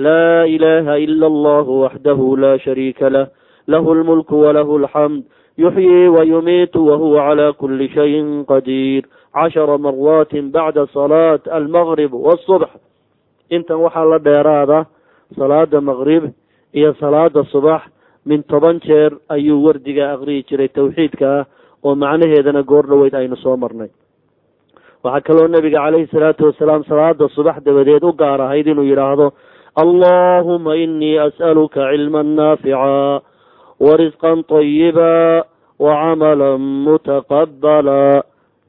laa ilaaha ila allahu waxdahu laa shariika lah lahu lmulku walahu alxamd yuxyii wayumiitu wahuwa calaa kuli shayin qadiir cashara maraatin bacda salaat almaqrib waasubx intan waxaa la dheeraada salaada maqrib iyo salaada subax min toban jeer ayuu wardiga aqriyi jiray tawxiidka ah oo macnaheedana goor dhoweyd aynu soo marnay waxaa kaloo nebiga caleyhi salaatu wasalaam salaada subax dabadeed u gaar ahayd inuu yidhaahdo allahuma inii as'aluka cilman naafica warisqan طayiba wacamalan mutaqabala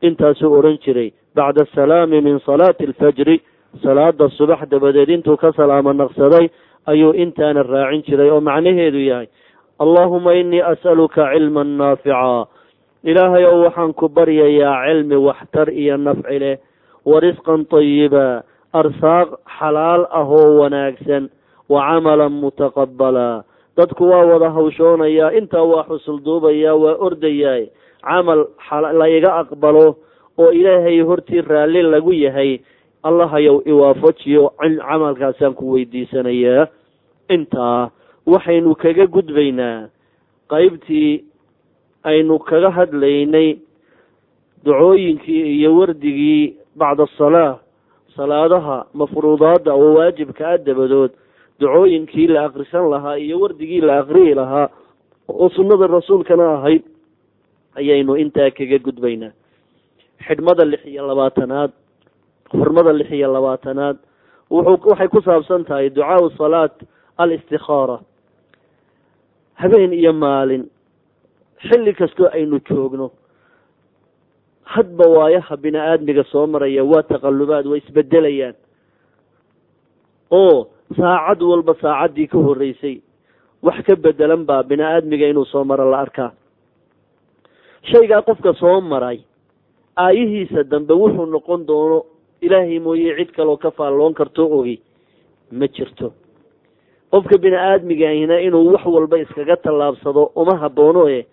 intaasuu odhan jiray bacda asalaami min salaati alfajri salaada subax dabadeed intuu ka salaamo naqsaday ayuu intaana raacin jiray oo macnaheedu yahay allahuma inii as'aluka cilman naafica ilaahay ow waxaan ku baryayaa cilmi waxtar iyo nafci leh warisqan tayiba arsaaq xalaal ah oo wanaagsan wa camalan mutaqabala dadku waa wada hawshoonayaa intaa waa xusul duubayaa waa ordayaa. Camal la iga aqbalo oo ilaahay hortii raalli lagu yahay allahayow iwaafajiyo camalkaasaan ku weydiisanayaa. Intaa waxaynu kaga gudbaynaa qeybtii aynu kaga hadlaynay ducooyinkii iyo wardigii bacda asalaa salaadaha mafruudaadda oo waajibka ah dabadood. Ducooyinkii la akrisan lahaa iyo wardigii la akriyi lahaa oo sunnada rasuulkana ahayd ayaynu intaa kaga gudbaynaa. Xidhmada lix iyo labaatanaad xurmada lix iyo labaatanaad wuxuu waxay ku saabsan tahay ducaau salaat alistikaara habeen iyo maalin xilli kastoo aynu joogno hadba waayaha bini aadmiga soo maraya waa taqalubaad waa isbedelayaan. Oo saacad walba saacaddii ka horreysay wax ka bedelan baa bini aadmiga inuu soo maro la arkaa. Shaygaa qofka soo maray aayihiisa dambe wuxuu noqon doono ilaahay mooye cid kaloo ka faalloon kartoo ogi ma jirto. Qofka bini aadmigahina inuu wax walba iskaga tallaabsado uma habboono e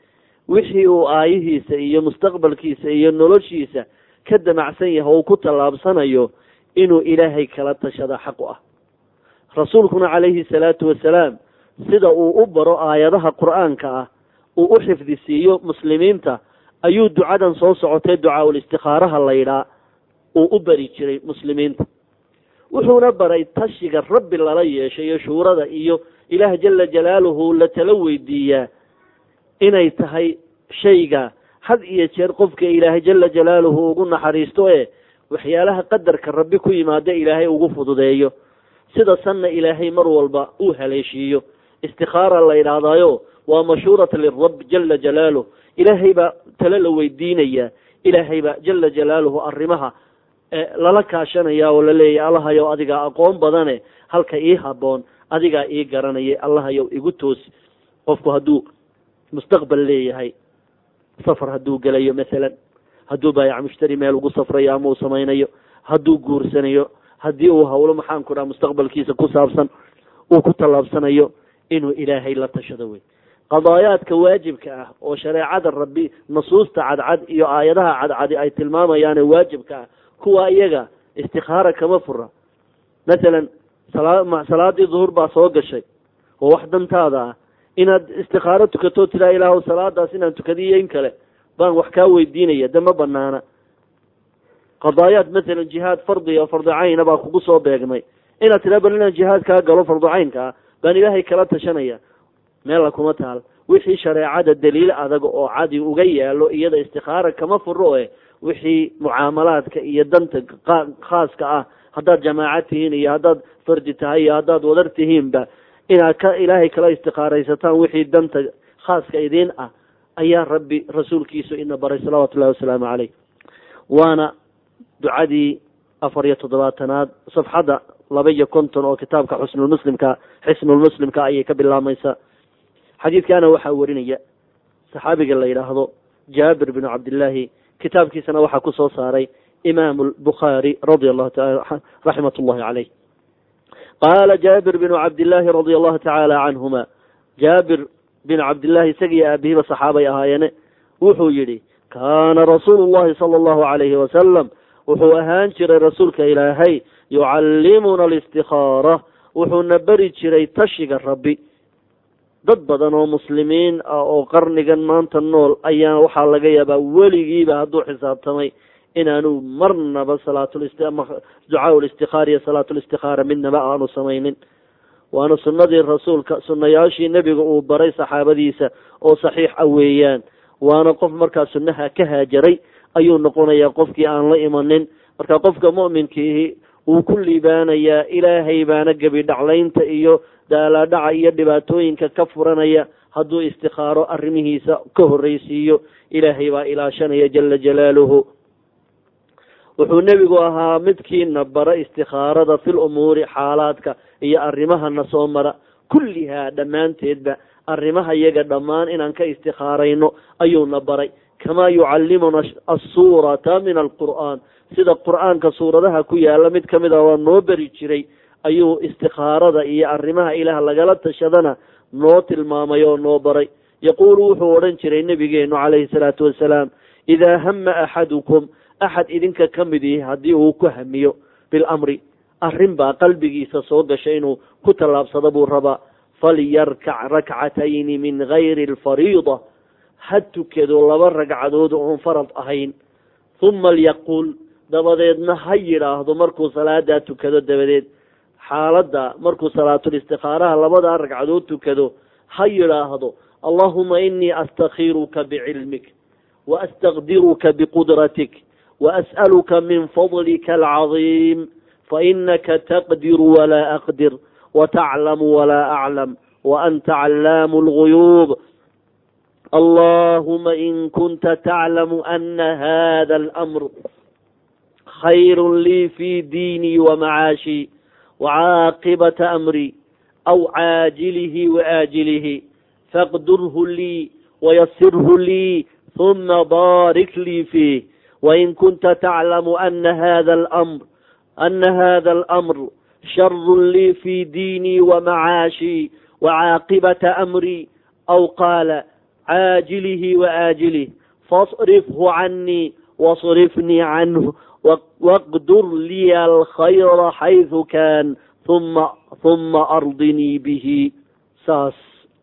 wixii uu aayihiisa iyo mustaqbalkiisa iyo noloshiisa ka damacsan yahay oo ku tallaabsanayo inuu ilaahay kala tashada xaq u ah. Rasuulkuna calayhi salaatu wasalaam sida uu u baro aayadaha qur'aanka ah uu u xifdisiiyo muslimiinta ayuu ducadan soo socotay ducaaul istikaaraha laydhaa uu u bari jiray muslimiinta. Wuxuuna baray tashiga rabbi lala yeeshay iyo shuurada iyo ilaah jala jalaaluhu la tala weydiiyaa inay tahay shayga had iyo jeer qofka ilaahay jala jalaaluhu ugu naxariisto ee waxyaalaha qadarka rabbi ku yimaada ilaahay ugu fududeeyo. Sida sanna ilaahay mar walba uu haleeshiiyo. Istikaara la yidhaahdaayo waa mashhuurat lirab jala jalaaluh ilaahay baa tale la weydiinaya. Ilaahay baa jala jalaaluhu arrimaha lala kaashanaya oo laleeyahy allahayow adigaa aqoon badane halka ii haboon adigaa ii garanaya allahayow igu toosi. Qofku hadduu mustaqbal leeyahay. Safar hadduu gelayo masalan hadduu baayac mushtari meel ugu safrayo ama uu samaynayo hadduu guursanayo haddii uu hawlo maxaan ku dhaha mustaqbalkiisa ku saabsan uu ku tallaabsanayo inuu ilaahay la tashado wey qadaayaadka waajibka ah oo shareecada rabbi nusuusta cadcad iyo aayadaha cadcadi ay tilmaamayaane waajibka ah kuwa iyaga istikaara kama fura masalan salaadii duhur baa soo gashay oo wax dantaada ah inaad istikaaro tukato tiraa ilaahw salaadaas inaan tukadiyo in kale baan wax kaa weydiinaya de ma banaana qadaayaad masalan jihaad fardi o fardi cayna baa kugu soo beegmay. Inaad tiraa bal inaan jihaad kaa galo fardu caynka ah baan ilaahay kala tashanaya. Meella kuma taal. Wixii shareecada daliil adag oo cadi uga yaalo iyada istikaara kama furo e wixii mucaamalaadka iyo danta khaaska ah haddaad jamaaca tihiin iyo haddaad fardi tahay iyo haddaad wadar tihiinba inaad ka ilaahay kala istikaaraysataan wixii danta khaaska idiin ah ayaa rabbi rasuulkiisu ina baray salawaatu ullahi wasalaamu caleyh waana ducadii afar iyo toddobaatanaad safxadda laba iyo konton oo kitaabka xusnulmuslimka xisnulmuslimka ayay ka bilaabmaysaa xadiidkaana waxaa warinaya saxaabiga la yidhaahdo jaabir binu cabdillaahi kitaabkiisana waxaa ku soo saaray imaamu lbukhaari radia allahu taala raxmat ullahi caleyh qaala jaabir binu cabdillaahi radia allahu tacaala canhuma jaabir binu cabdillahi isagiiyo aabihiba saxaabay ahaayeene wuxuu yidhi kaana rasuulu llahi sala allahu calayhi wasalam wuxuu ahaan jiray rasuulka ilaahay yucallimuna alistikaara wuxuuna beri jiray tashiga rabbi dad badan oo muslimiin ah oo qarnigan maanta nool ayaa waxaa laga yaabaa weligiiba hadduu xisaabtamay inaanu marnaba salaatducaa listikaara iyo salaatulistikaara midnaba aanu samaynin. Waana sunnadii rasuulka sunnayaashii nebiga uu baray saxaabadiisa oo saxiix a weeyaan. Waana qof markaa sunnaha ka haajaray ayuu noqonayaa qofkii aan la imanin. Marka qofka mu'minkiihi wuu ku liibaanayaa ilaahay baana gebi dhaclaynta iyo daalaadhaca iyo dhibaatooyinka ka furanaya hadduu istikaaro arrimihiisa ka horreysiiyo ilaahay baa ilaashanaya jala jalaaluhu wuxuu nebigu ahaa midkiina bara istikaarada fil umuuri xaalaadka iyo arrimahana soo mara. Kullihaa dhammaanteedba arrimaha yaga dhammaan inaan ka istikaarayno ayuuna baray. Kamaa yucallimuna assuurata min alqur'aan. Sida qur'aanka suuradaha ku yaalla mid ka mid a waa noo beri jiray ayuu istikaarada iyo arrimaha ilaah lagala tashadana noo tilmaamay oo noo baray. Yaquulu wuxuu odhan jiray nebigeenu calayhi salaatu wasalaam idaa hama axadukum axad idinka ka mid ihi haddii uu ku hamiyo bilamri arrin baa qalbigiisa soo gashay inuu ku tallaabsado buu rabaa falyarkac rakcatayni min gayri alfariida ha tukado laba ragcadood oon farad ahayn uma lyaquul dabadeedna ha yidhaahdo markuu salaadaa tukado dabadeed xaaladda markuu salaatulistikaaraha labadaa ragcadood tukado ha yidhaahdo allahuma inii astakhiruka bicilmik waastaqdiruka biqudratik waas'aluka min fadlika alcadiim fainaka taqdiru walaa aqdir wataclamu walaa aclam waanta callaamu lguyuub allahuma in kunta taclamu ana hada alamr khayru lii fi diinii wamacaashii wacaaqibata amri aw caajilihi waaajilihi faqdurhu lii wayasirhu lii huma baarik lii fiih wain kunta taclamu ana hada alamr ana hada alamr sharu lii fi diinii wamacaashii wacaaqibata amri aw qaala caajilihi waaajilih fasrifhu canii wasrifnii canhu waqdur liya alkhayra xaydu kaan uma huma ardinii bihi saas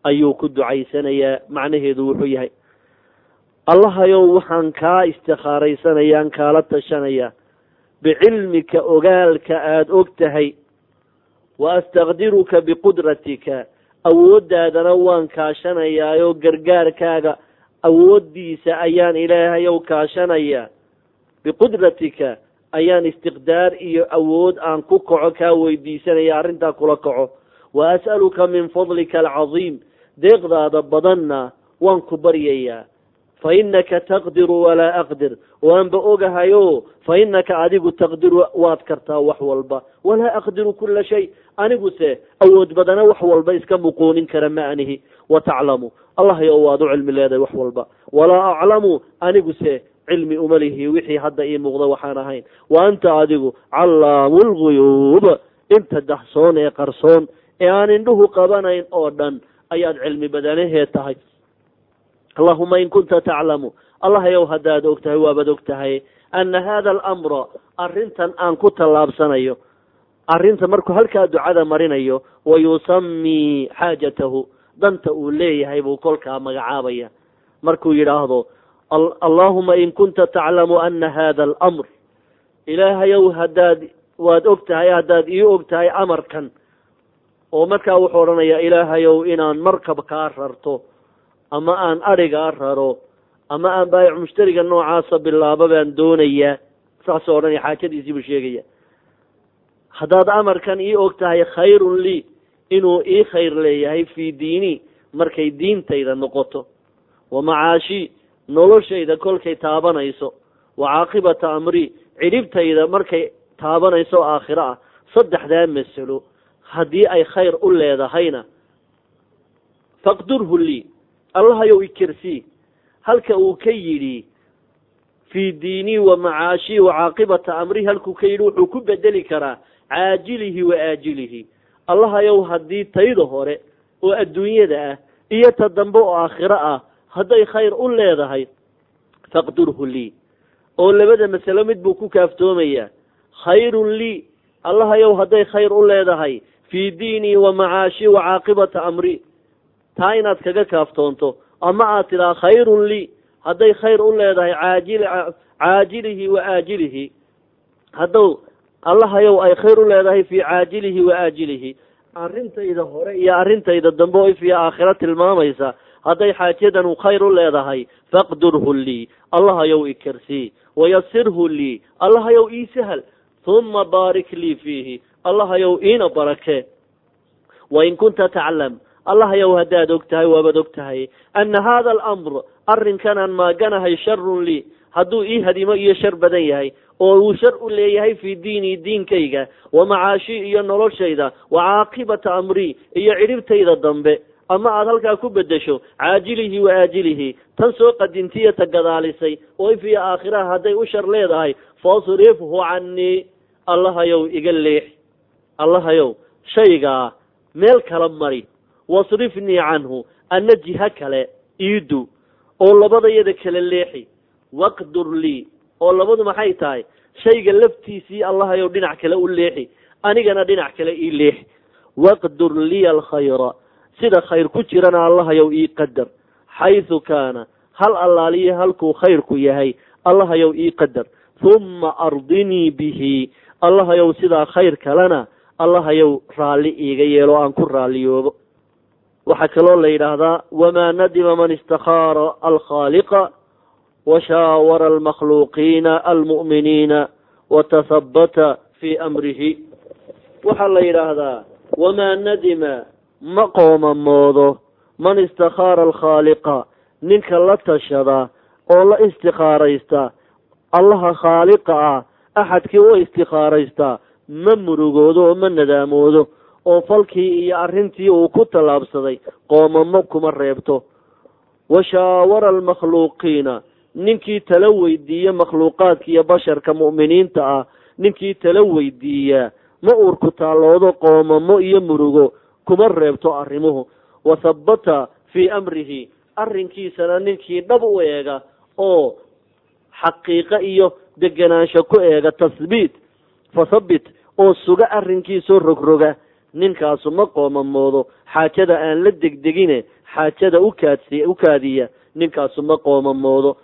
ayuu ku ducaysanayaa macnaheedu wuxuu yahay allahayow waxaan kaa istikaaraysanayaan kaala tashanayaa. Bicilmika ogaalka aada og tahay wa astaqdiruka biqudratika. Awooddaadana waan kaashanayaayoo gargaarkaaga awooddiisa ayaan ilaahayow kaashanayaa biqudratika ayaan istiqdaar iyo awood aan ku kaco kaa weydiisanaya arrintaa kula kaco. Wa as'aluka min fadlika alcadiim deeqdaada badanna waan ku baryayaa fa innaka taqdiru walaa aqdir waanba ogahayo fa innaka adigu taqdiru waad kartaa wax walba walaa aqdiru kula shay aniguse awood badana wax walba iska muquunin kara ma anihi wa taclamu allahyo waad u cilmi leedahay wax walba walaa aclamu aniguse cilmi uma lihi wixii hadda ii muuqda waxaan ahayn wa anta adigu callaamu lguyuub inta dahsoon ee qarsoon ee aan indhuhu qabanayn oo dhan ayaad cilmi badanaheed tahay allahuma in kunta taclamu allah yow haddaad og tahay waabaad og tahay hada alamra arrintan aan ku tallaabsanayo arrinta markuu halkaa ducada marinayo wayusamii xaajatahu danta uu leeyahay buu kolkaa magacaabaya markuu yidhaahdo allahuma in kunta taclamu ana hada alamr. Ilaahayow haddaad waad og tahay haddaad ii og tahay amarkan oo markaa wuxuu odhanayaa ilaahayow inaan markab kaa rarto ama aan adhigaa raro ama aan baayic mushtariga noocaasa bilaabo baan doonayaa odhanaya xaajadiisii buu sheegaya. Haddaad amarkan ii og tahay khayrun lii inuu ii khayr leeyahay fii diini markay diintayda noqoto. Wa macaashii noloshayda kolkay taabanayso. Wa caaqibata amri cidhibtayda markay taabanayso oo aakhiro ah saddexdaa masalo haddii ay khayr u leedahayna faqdurhu lii allahayow ikersii halka uu ka yidhi fii diinii wa macaashii wa caaqibata amrihi halkuu ka yidhi wuxuu ku bedeli karaa caajilihi wa aajilihi. Allahayow haddii tayda hore oo adduunyada ah iyo ta dambe oo aakhiro ah hadday khayr u leedahay faqdurhu lii. Oo labada masalo mid buu ku kaaftoomayaa. Khayrun lii. Allahayow hadday khayr u leedahay. Fii diinii wa macaashii wa caaqibata amri taa inaad kaga kaaftoonto. Ama aad tidhaa khayrun lii hadday khayr u leedahay caajil caajilihi wa aajilihi. Haddow allahayow ay khayr u leedahay fii caajilihi wa aajilihi. Arrintayda hore iyo arrintayda dambe oo ifiya aakhiro tilmaamaysa hadday xaajadanu khayr u leedahay faqdurhu lii allahayow ikersii wayasirhu lii allahayow ii sahal. Huma baarik lii fiihi. Allahayow iina barake. Wain kunta taclam allahayow haddaad og tahay waabaad og tahay ana hada alamr arrinkanaan maaganahay sharun lii hadduu ii hadimo iyo shar badan yahay oo uu shar u leeyahay fii diinii diinkayga wa macaashii iyo noloshayda wa caaqibata amrii iyo cidhibtayda dambe. Ama aada halkaa ku bedesho caajilihi wa aajilihi tan soo qadintiya ta gadaalisay oo ifiya aakhiraha hadday u shar leedahay fasrifhu canii allahayow iga leex. Allahayow shaygaa meel kala mari wasrifnii canhu anna jiho kale iidu oo labadayada kala leexi waqdur lii oo labadu maxay tahay shayga laftiisii allahayow dhinac kale u leexi anigana dhinac kale ii leexi waqdur liya alkhayra sida khayr ku jirana allahayow ii qadar. Xaysu kaana hal allaaliyo halkuu khayrku yahay allahayow ii qadar. Huma ardinii bihi allahayow sidaa khayr kalena allahayow raalli iiga yeelo aan ku raalliyoobo waxaa kaloo la yidhaahdaa wamaa nadima man istakhaara alkhaaliqa washaawara almakhluuqiina almu'miniina watathabata fii amrihi. Waxaa la yidhaahdaa wamaa nadima ma qoomamoodo man istakhaara alkhaaliqa ninka la tashada oo la istikhaaraysta allaha khaaliqa ah axadkii u istikhaaraysta ma murugoodo oo ma nadaamoodo oo falkii iyo arrintii uu ku tallaabsaday qoomamo kuma reebto. Washaawara almakhluuqiina ninkii tala weydiiya makhluuqaadka iyo basharka mu'miniinta ah ninkii tala weydiiyaa ma uurku taalloodo qoomamo iyo murugo kuma reebto arrimuhu. Wathabbata fii amrihi arrinkiisana ninkii dhab u eega oo xaqiiqo iyo degenaansho ku eega tasbiit. Fathabbit oo suga arrinkiisoo rogroga ninkaasu ma qoomamoodo xaajada aan la degdegine xaajada ukaadsi u kaadiya ninkaasu ma qoomamoodo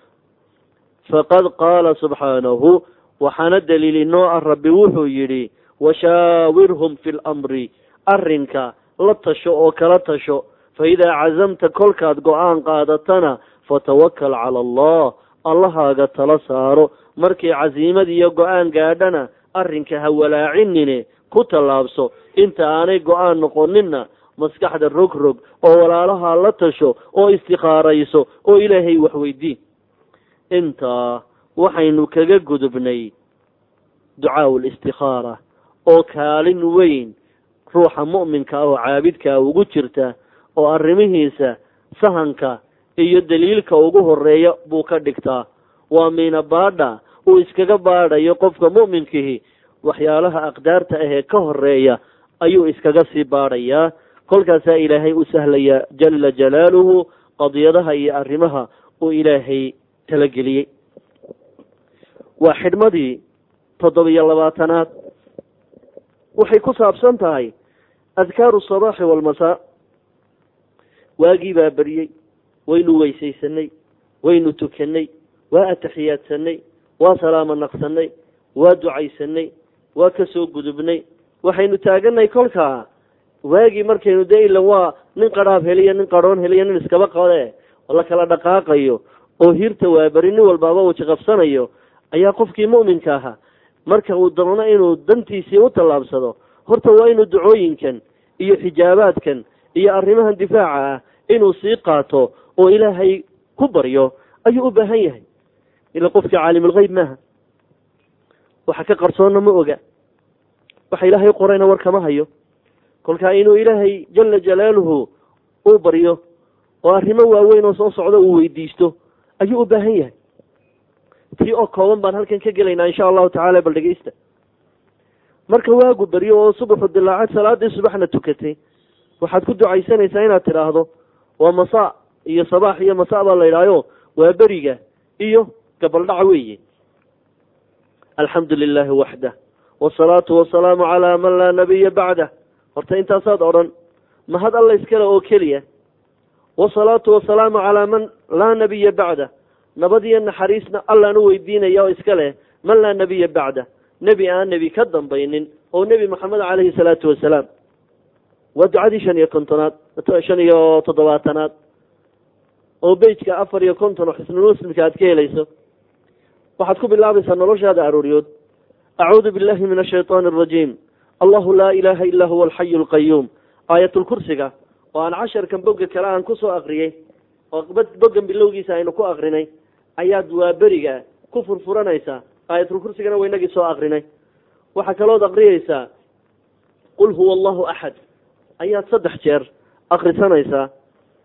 faqad qaala subxaanahu waxaana daliil inoo ah rabbi wuxuu yidhi washaawirhum fi lamri arrinka la tasho oo kala tasho fa idaa cazamta kolkaad go'aan qaadatana fatawakal cala allah allahaaga tala saaro. Markii casiimad iyo go'aan gaadhana arrinka ha walaacinine ku tallaabso inta aanay go'aan noqoninna maskaxda rog rog oo walaalahaa la tasho oo istikhaarayso oo ilaahay waxweydiin intaa waxaynu kaga gudubnay ducaau listikhaara oo kaalin weyn ruuxa mu'minka ah oo caabidkaa ugu jirta oo arrimihiisa sahanka iyo daliilka ugu horreeya buu ka dhigtaa. Waa miina baadha uu iskaga baadhayo qofka mu'minkihi waxyaalaha aqdaarta ahee ka horreeya ayuu iskaga sii baadhayaa kolkaasaa ilaahay u sahlayaa jala jalaaluhu qadiyadaha iyo arrimaha uu ilaahay talageliyey waa xidhmadii toddobiyo labaatanaad. Waxay ku saabsan tahay adkaaru sabaaxi waalmasaa waagii baa beriyey waynu weysaysanay waynu tukanay waa ataxiyaadsanay waa salaamo naqsanay waa ducaysanay waa ka soo gudubnay waxaynu taaganay kolkaa waagii markaynu dee ilan waa nin qadhaab heliyo nin qadhoon heliyo nin iskaba qade la kala dhaqaaqayo oo hirta waaberi nin walbaaba uu jiqabsanayo ayaa qofkii mu'minka ahaa. Marka uu doono inuu dantiisii u tallaabsado horta waa inuu ducooyinkan iyo xijaabaadkan iyo arrimahan difaaca ah inuu sii qaato oo ilaahay ku baryo ayuu u baahan yahay. Ila qofkii caalimulgeyb maaha. Waxa ka qarsoonna ma oga waxa ilaahay qorayna war kama hayo. Kolkaa inuu ilaahay jala jalaaluhu uu baryo oo arrimo waaweyn oo soo socda uu weydiisto ayuu u baahan yahay. Tii oo kooban baan halkan ka gelaynaa insha allahu tacala bal dhegeysta marka waagu baryo oo subaxu dilaacad salaadii subaxna tukatay waxaad ku ducaysanaysaa inaad tidhaahdo waa masaa iyo sabaax iyo masaa baa la yidhahyo waa beriga iyo gabaldhaca weeye. Alxamdu lilaahi waxdah wasalaatu wasalaamu calaa man laa nabiya bacdah horta intaasaad odhan mahad alla iskale oo keliya? Wasalaatu wasalaamu calaa man laa nabiya bacdah nabadiyo naxariisna allaan u weydiinaya oo iska leh man laa nabiya bacdah nebi aan nebi ka dambaynin oo nebi maxamed caleyhi salaatu wasalaam. Waa ducadii shan iyo kontonaad shan iyo toddobaatanaad. Oo bejka afar iyo konton oo xisnulmuslimka aad ka helayso waxaad ku bilaabaysaa noloshaada arooryood acuudu billahi min ashayطaani arajiim allahu laa ilaha ila huwa alxayu alqayuum aayatulkursiga oo aan casharkan bogga kale aan ku soo akriyey oo boggan bilowgiisa aynu ku akrinay ayaad waa beriga ku furfuranaysaa aayatulkursigana waa inagii soo akrinay waxaa kalood akriyeysaa qul huwa allahu axad ayaad saddex jeer akrisanaysaa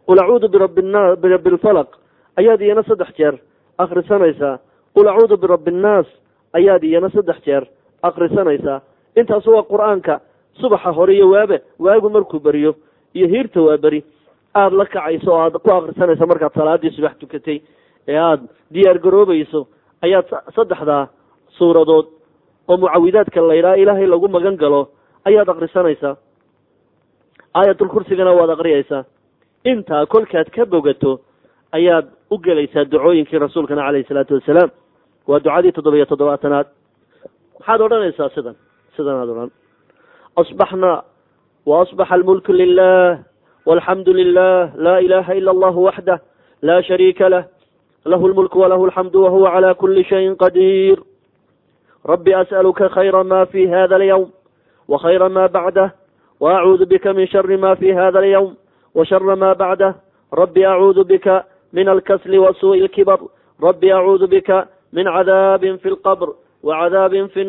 qul acuudu birabbi nna birabbi lfalaq ayaad iyana saddex jeer akrisanaysaa qul acuudu birabbi nnaas ayaad iyana saddex jeer akrisanaysaa intaas waa qur'aanka subaxa hore iyo waabe waagu markuu beriyo iyo hiirta waa beri. Aada la kacayso oo aad ku akrisanayso markaad salaadii subax tukatay ee aada diyaar garoobayso ayaad saddexdaa suuradood oo mucawidaadka laydhaha ilaahay lagu magan galo ayaad akrisanaysaa aayatulkursigana waad akriyaysaa intaa kolkaad ka bogato ayaad u gelaysaa ducooyinkii rasuulkana caleyhi salaatu wasalaam waa ducadii toddobiyo toddobaatanaad. Maxaad odhanaysaa sidan sidanaad odhan. Asbaxna waasbaxa almulku lilah walxamdu lilah laa ilaha ila allahu waxdah laa shariika lah. Lahu lmulku walahu alxamdu wahuwa cala kuli shayin qadiir rabbi as'aluka khayra ma fi hada alyawm wakhayra ma bacdah waacuudu bika min shari ma fi hada alyawm washara ma bacdah rabbi acuudu bika min alkasli wasuu'i alkibar. Rabbi acuudu bika min cadaabin fi lqabr wacadaabin fi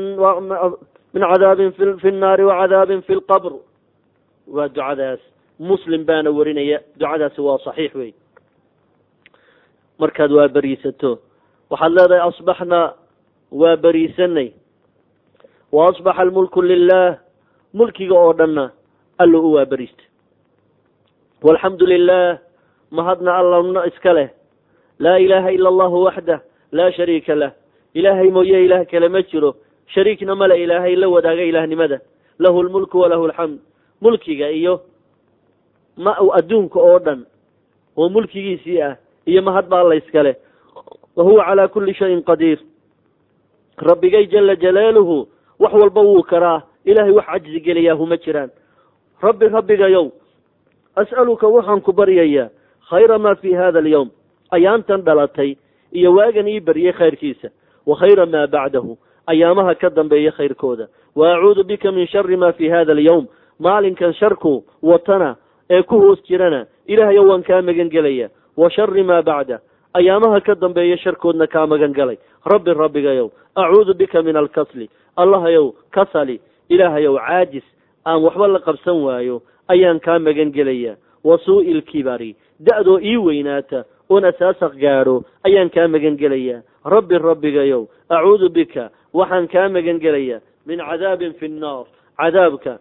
min cadaabin fi nnaari wacadaabin fi lqabr waa ducadaas muslim baana warinaya ducadaasi waa saxiix wey markaad waa beriisato waxaad leedahay asbaxna waa beriisanay wa asbaxa almulku lilah mulkiga oo dhanna allo u waa beriista walxamdu lilah mahadna allamno iska leh laa ilaaha ila allahu waxdah laa shariika lah. Ilaahay mooye ilaah kale ma jiro. Shariikna male ilaahay la wadaaga ilaahnimada lahu lmulku walahu alxamd mulkiga iyo ma adduunka oo dhan oo mulkigiisii ah iyo mahad ba alla iska leh. Wa huwa calaa kuli shayin qadiir. Rabbigay jala jalaaluhu wax walba wuu karaa. Ilaahay wax cajzi gelayahu ma jiraan. Rabbi rabbigayow as'aluka waxaan ku baryayaa khayra maa fii hada alyawm. Ayaantan dhalatay iyo waagan ii baryay khayrkiisa. Wa khayra maa bacdahu ayaamaha ka dambeeya khayrkooda. Wa acuudu bika min shari ma fii hada alyawm. Maalinkan sharku watana ee ku hoos jirana ilaahayow waan kaa magan gelaya. Wa shari maa bacda ayaamaha ka dambeeya sharkoodna kaa magan galay. Rabbi rabbigayow acuudu bika min alkasli. Allahayow kasali. Ilaahayow caajis. Aan waxba la qabsan waayo ayaan kaa magan gelaya. Wa suu'i ilkibari da-doo ii weynaata oon asaasaq gaadho ayaan kaa magan gelaya rabbi rabbigayow acuudu bika waxaan kaa magan gelaya min cadaabin fi nnaar cadaabka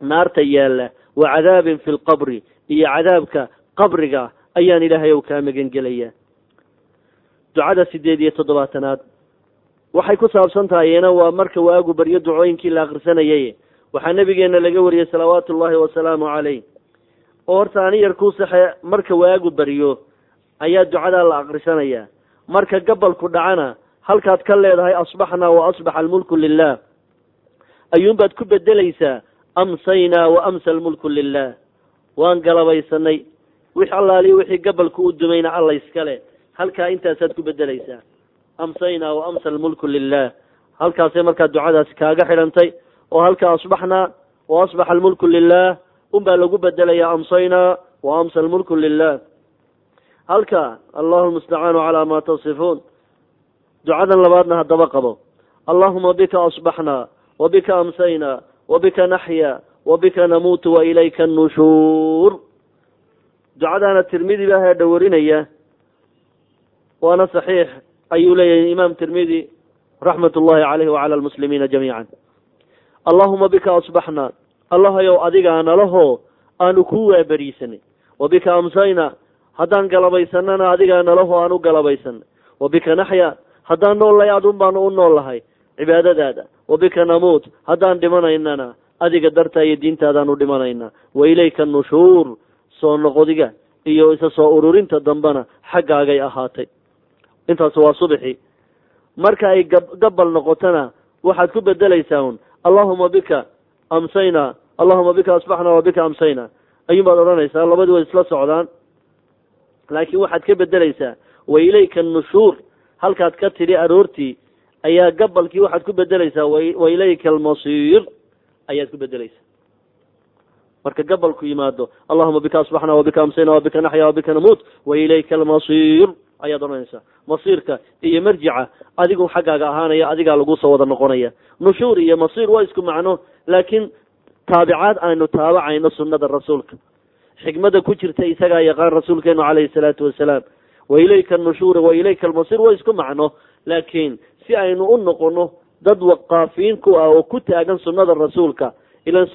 naarta yaalla wa cadaabin fi lqabri iyo cadaabka qabriga ayaan ilaahay ow kaa magan gelayaa ducada sideed iyo toddobaatanaad. Waxay ku saabsan tahay iyana waa marka waagu baryo ducooyinkii la akrisanayay waxaa nabigeena laga wariyey salawaatu ullahi wasalaamu calayh oo horta ani yar kuu saxe marka waagu baryo ayaa ducadaa la akrisanayaa marka gabalku dhacana halkaad ka leedahay asbaxnaa wa asbaxa almulku lilah ayuunbaad ku bedelaysaa amsaynaa wa amsa almulku lilah waan galabaysanay. Wix allaaliyo wixii gabalku u dumayna alla iskale. Halkaa intaasaad ku bedelaysaa. Amsaynaa wa amsa almulku lilah halkaasay markaa ducadaasi kaaga xidhantay oo halka asbaxnaa wa asbaxa almulku lilah unbaa lagu bedelayaa amsaynaa wa amsa almulku lilah halka allahu lmustacaanu calaa ma tasifuun ducadan labaadna haddaba qabo. Allahuma bika asbaxnaa wa bika amsaynaa wa bika naxya wa bika namuutu wa ilayka annushuur ducadaana tirmidi baa heedha waana saxiix. Ayuu leeyahay imaam tirmidi raxmat ullahi caleyhi wacala almuslimiina jamiican. Allahuma bika asbaxnaa allahayow adigaa nalahoo aanu kuu waaberiisanay wa bika amsayna haddaan galabaysanana adigaa nalahoo aan u galabaysanay. Wa bika naxya haddaan noollahay adun baanu u noolahay cibaadadaada. Wa bika namuut haddaan dhimanaynana adiga dartaa iyo diintaadaan u dhimanaynaa wa ilayka nushuur soo noqodiga iyo isa soo ururinta dambena xaggaagay ahaatay. Intaas waa subxi marka ay gabal noqotona waxaad ku bedelaysaa un allahuma bika amsayna. Allahuma bika asbaxna wa bika amsayna. Ayuun baad odhanaysaa labadii way isla socdaan. Laakiin waxaad ka bedelaysaa wa ilayka annushuur. Halkaad ka tidhi aroortii ayaa gabalkii waxaad ku bedelaysaa wa ilayka almasiir. Ayaad ku bedelaysaa marka gabalku yimaado allahuma bika asbaxna wa bika amsayna wa bika naxya wa namuut wa ilayka almasiir ayaad odhanaysaa masiirka iyo marjica adigu xaggaaga ahaanaya adigaa lagu soo wada noqonaya. Nushuur iyo masiir waa isku macno laakiin taabicaad aynu taabacayno sunnada rasuulka. Xikmada ku jirta isagaa yaqaan rasuulkeenu calayhi salaatu wasalaam wa ilayka annushuura wa ilayka almasiir waa isku macno laakiin si aynu u noqono dad waqaafiin ku ah oo ku taagan sunnada rasuulka ilan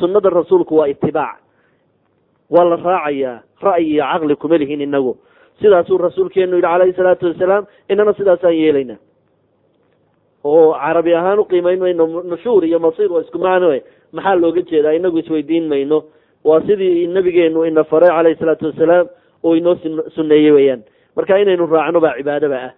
sunnada rasuulku waa itibaac. Waa la raacayaa ra'yi iyo caqli kuma lihin inagu sidaasuu rasuulkeenu yidhi calayhi salaatu wasalaam inana sidaasaan yeelayna. Oo carabi ahaan uqiimayn mayno nushuur iyo masiir waa isku macno maxaa looga jeedaa? Inagu isweydiin mayno. Waa sidii nabigeenu ina faray calayhi salaatu wasalaam oo inoo suneeyey weyaan marka inaynu raacno baa cibaadaba ah.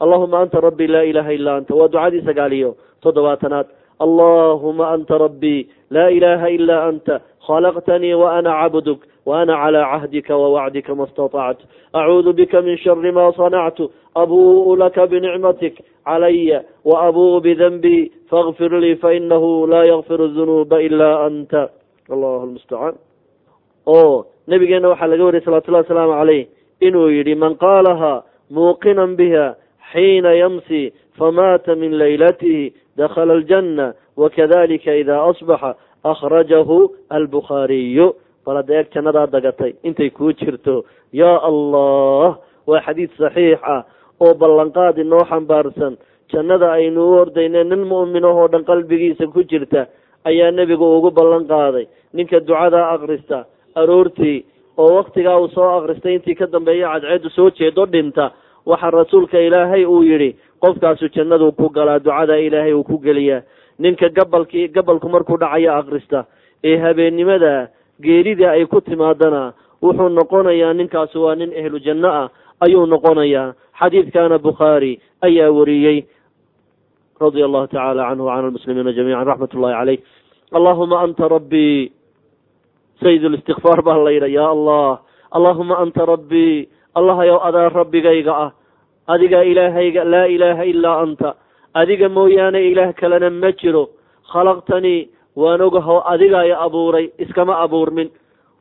Allahuma anta rabbi laa ilaha illa anta. Waa ducadii sagaaliyo toddobaatanaad. Allahuma anta rabbii laa ilaha ila anta. Khalaqtanii waana cabduk وأنا على عهدك ووعدك ما استطعت أعوذ بك من شر ما صنعت أبوء لك بنعمتك علي وأبوء بذنبي فاغفر لي فإنه لا يغفر الذنوب إلا أنت الله المستعان oo nabigeena waxaa laga wariyay salawatullahi wasalaamu caleyh inuu yidhi man qaalaha muuqinan biha xiina yamsi famaata min laylatihi dakhala aljanna wakadalika ida asbaxa akhrajahu albukhaariyu bal hadda eeg jannadaa dagatay. Intay kuu jirto yaa allah waa xadiid saxiix ah oo ballanqaad inoo xambaarsan. Jannada aynu u ordayne nin mu'minahoo dhan qalbigiisa ku jirta ayaa nebigu ugu ballan qaaday ninka ducadaa akrista aroortii oo waktigaa uu soo akristay intii ka dambeeya cadceedu soo jeedo dhinta waxaa rasuulka ilaahay uu yidhi qofkaasu jannaduu ku galaa ducadaa ilaahay uu ku geliyaa. Ninka gabalkii gabalku markuu dhacayo akrista ee habeennimada geerida ay ku timaadana wuxuu noqonayaa ninkaasi waa nin ehlu janno ah ayuu noqonayaa. Xadiidkana bukhaari ayaa wariyey radia allahu tacala canhu wcan almuslimiina jamiica raxmat ullahi caleyh allahuma anta rabbii sayid listikfaar baa la yidha ya allah allahuma anta rabbii allahayow adaa rabbigayga ah. Adiga ilaahayga laa ilaaha ilaa anta. Adiga mooyaane ilaah kalena ma jiro. Khalaqtanii waan ogaho adigaa i abuuray iskama abuurmin.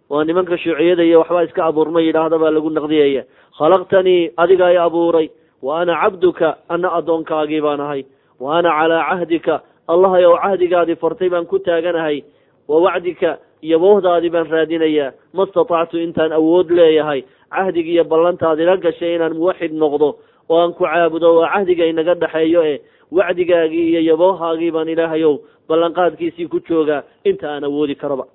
Waa nimanka shuuciyada iyo waxbaa iska abuurma yidhaahda baa lagu naqdiyaya. Khalaqtanii adigaa i abuuray. Wa ana cabduka ana addoonkaagii baan ahay. Wa ana calaa cahdika allahayow cahdigaadii fartay baan ku taaganahay. Wa wacdika iyo boohdaadii baan raadinayaa ma statactu intaan awood leeyahay. Cahdiga iyo ballantaad ila gashay inaan muwaxid noqdo. Oo aan ku caabudo waa cahdiga inaga dhexeeyo e wacdigaagii iyo yaboohaagii baan ilaahayow ballanqaadkiisii ku joogaa inta aan awoodi karaba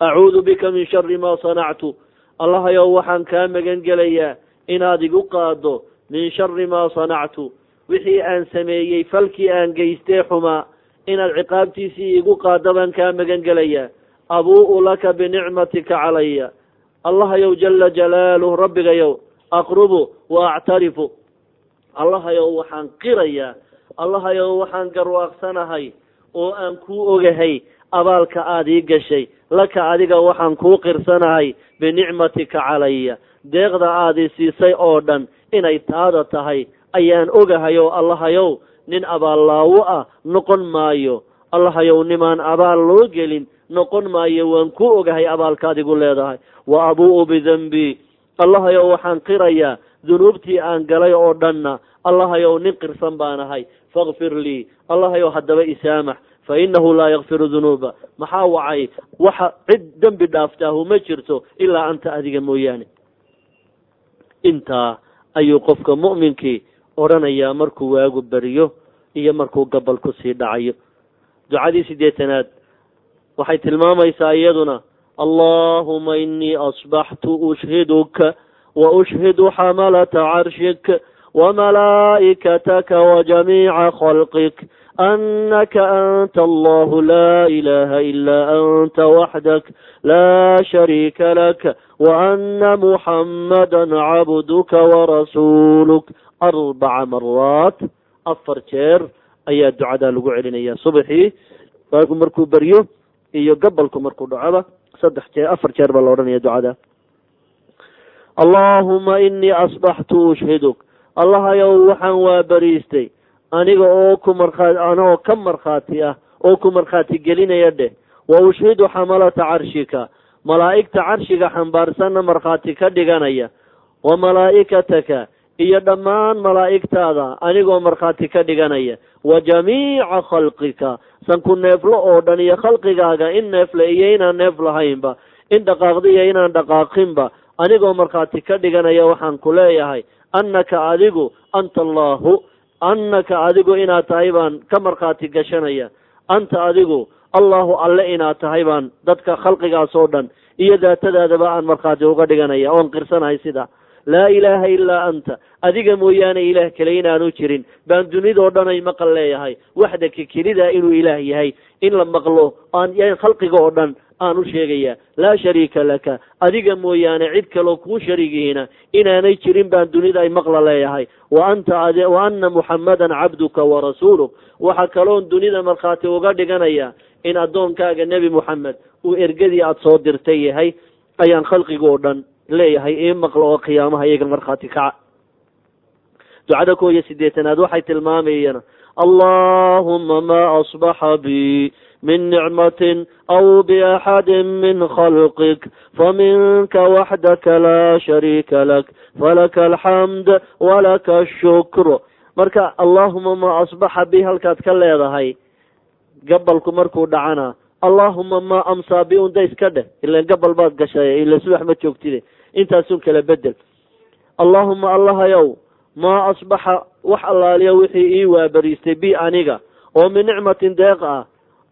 acuudu bika min shari maa sanactu. Allahayow waxaan kaa magan gelayaa inaad igu qaaddo min shari maa sanactu. Wixii aan sameeyey falkii aan geystee xumaa inaad ciqaabtiisii igu qaaddo baan kaa magan gelayaa. Abuu'u laka binicmatika calaya. Allahayow jala jalaaluh rabbigayow aqrubu wa actarifu. Allahayow waxaan qirayaa allahayow waxaan garwaaqsanahay oo aan kuu ogahay abaalka aada ii gashay. Laka adiga waxaan kuu qirsanahay binicmatika calaya. Deeqda aada i siisay oo dhan inay taada tahay ayaan ogahay oo allahayow nin abaallaawo ah noqon maayo. Allahayow nimaan abaal loo gelin noqon maayo waan ku ogahay abaalkaad igu leedahay. Wa abuu'u allahayow waxaan qirayaa dunuubtii aan galay oo dhanna allahayow nin qirsan baan ahay fakfir lii allahayow haddaba isaamax fa innahu laa yakfiru dunuuba maxaa wacay waxa cid dembi dhaaftaahu ma jirto ilaa anta adiga mooyaane intaa ayuu qofka mu'minkii odhanayaa markuu waagu beriyo iyo markuu gabal ku sii dhacayo ducadii siddeetanaad waxay tilmaamaysaa iyaduna allahuma inii asbaxtu ushhiduka wa ushhidu xamalata carshik wamalaa'ikataka wajamiica khalqik anaka anta allahu laa ilaha ilaa anta waxdak laa shariika lak waana muxamada cabduka warasuuluk arbaca maraat afar jeer ayaa ducadaa lagu celinaya subaxii waagu markuu beryo iyo gabalku markuu dhacoba saddex jeer afar jeer baa la odhanaya ducada allaahuma inii asbaxtu ushhiduk allahayow waxaan waa beriistay aniga oo ku markhaa anoo ka markhaati ah oo ku markhaati gelinaya dheh. Wa ushhidu xamalata carshika. Malaa'igta carshiga xambaarsanna markhaati ka dhiganaya. Wa malaa'ikataka iyo dhammaan malaa'igtaada anigoo markhaati ka dhiganaya. Wa jamiica khalqika. Sanku neeflo oo dhan iyo khalqigaaga in neefle iyo inaan neef lahaynba in dhaqaaqda iyo inaan dhaqaaqinba anigoo markhaati ka dhiganaya waxaan ku leeyahay annaka adigu anta allaahu annaka adigu inaad tahay baan ka markhaati gashanaya anta adigu allahu alle inaad tahay baan dadka khalqigaas oo dhan iyo daatadaadaba aan markhaati uga dhiganaya oon qirsanahay sidaa laa ilaaha ilaa anta adiga mooyaane ilaah kale inaanu jirin baan dunidao dhan ay maqal leeyahay waxdaka kelida inuu ilaah yahay in la maqlo aan khalqiga oo dhan aan u sheegaya laa shariika laka. Adiga mooyaane cid kaloo kuu shariigihiina inaanay jirin baan dunida ay maqla leeyahay. Wa ana muxammadan cabduka warasuuluk waxaa kaloon dunida markhaati uga dhiganaya in addoonkaaga nebi moxamed uu ergadii aada soo dirtay yahay ayaan khalqiga oo dhan leeyahay ii maqlo oo qiyaamaha iyaga markhaati kaca. Ducada koo iyo siddeetanaad waxay tilmaamayeen allahuma ma asbaxa bi min nicmatin aw biaxadi min khalqik faminka waxdaka laa shariika lak falaka alxamd walaka ashukr marka allahuma ma asbaxa bi halkaad ka leedahay gabalku markuu dhacana allahuma ma amsaa bi unda iska dheh ilan gabal baad gashay ila subax ma joogtide intaasun kala bedel allahuma allahayow maa asbaxa wax allaaliya wixii ii waabariistay bi aniga oo min nicmatin deeq ah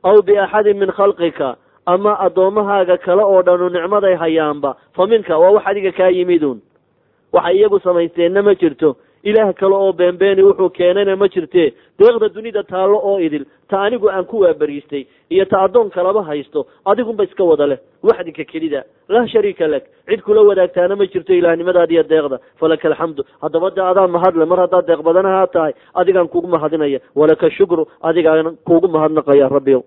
aw biaxadin min khalqika ama addoommahaaga kale oo dhanu nicmaday hayaanba fa minka waa wax adiga kaa yimidun waxay iyagu samaysteenna ma jirto ilaah kale oo beenbeeni wuxuu keenayna ma jirte deeqda dunida taallo oo idil ta anigu aan ku waabariistay iyo ta addoon kalaba haysto adigunba iska wada leh waxdika kelida laa shariika lak cid kula wadaagtaana ma jirto ilaahnimadaada iyo deeqda falaka alxamdu haddaba de adaa mahadle mar haddaad deeq badanahaa tahay adigaan kugu mahadinaya walaka shukru adigaan kugu mahadnaqaya rabbiyow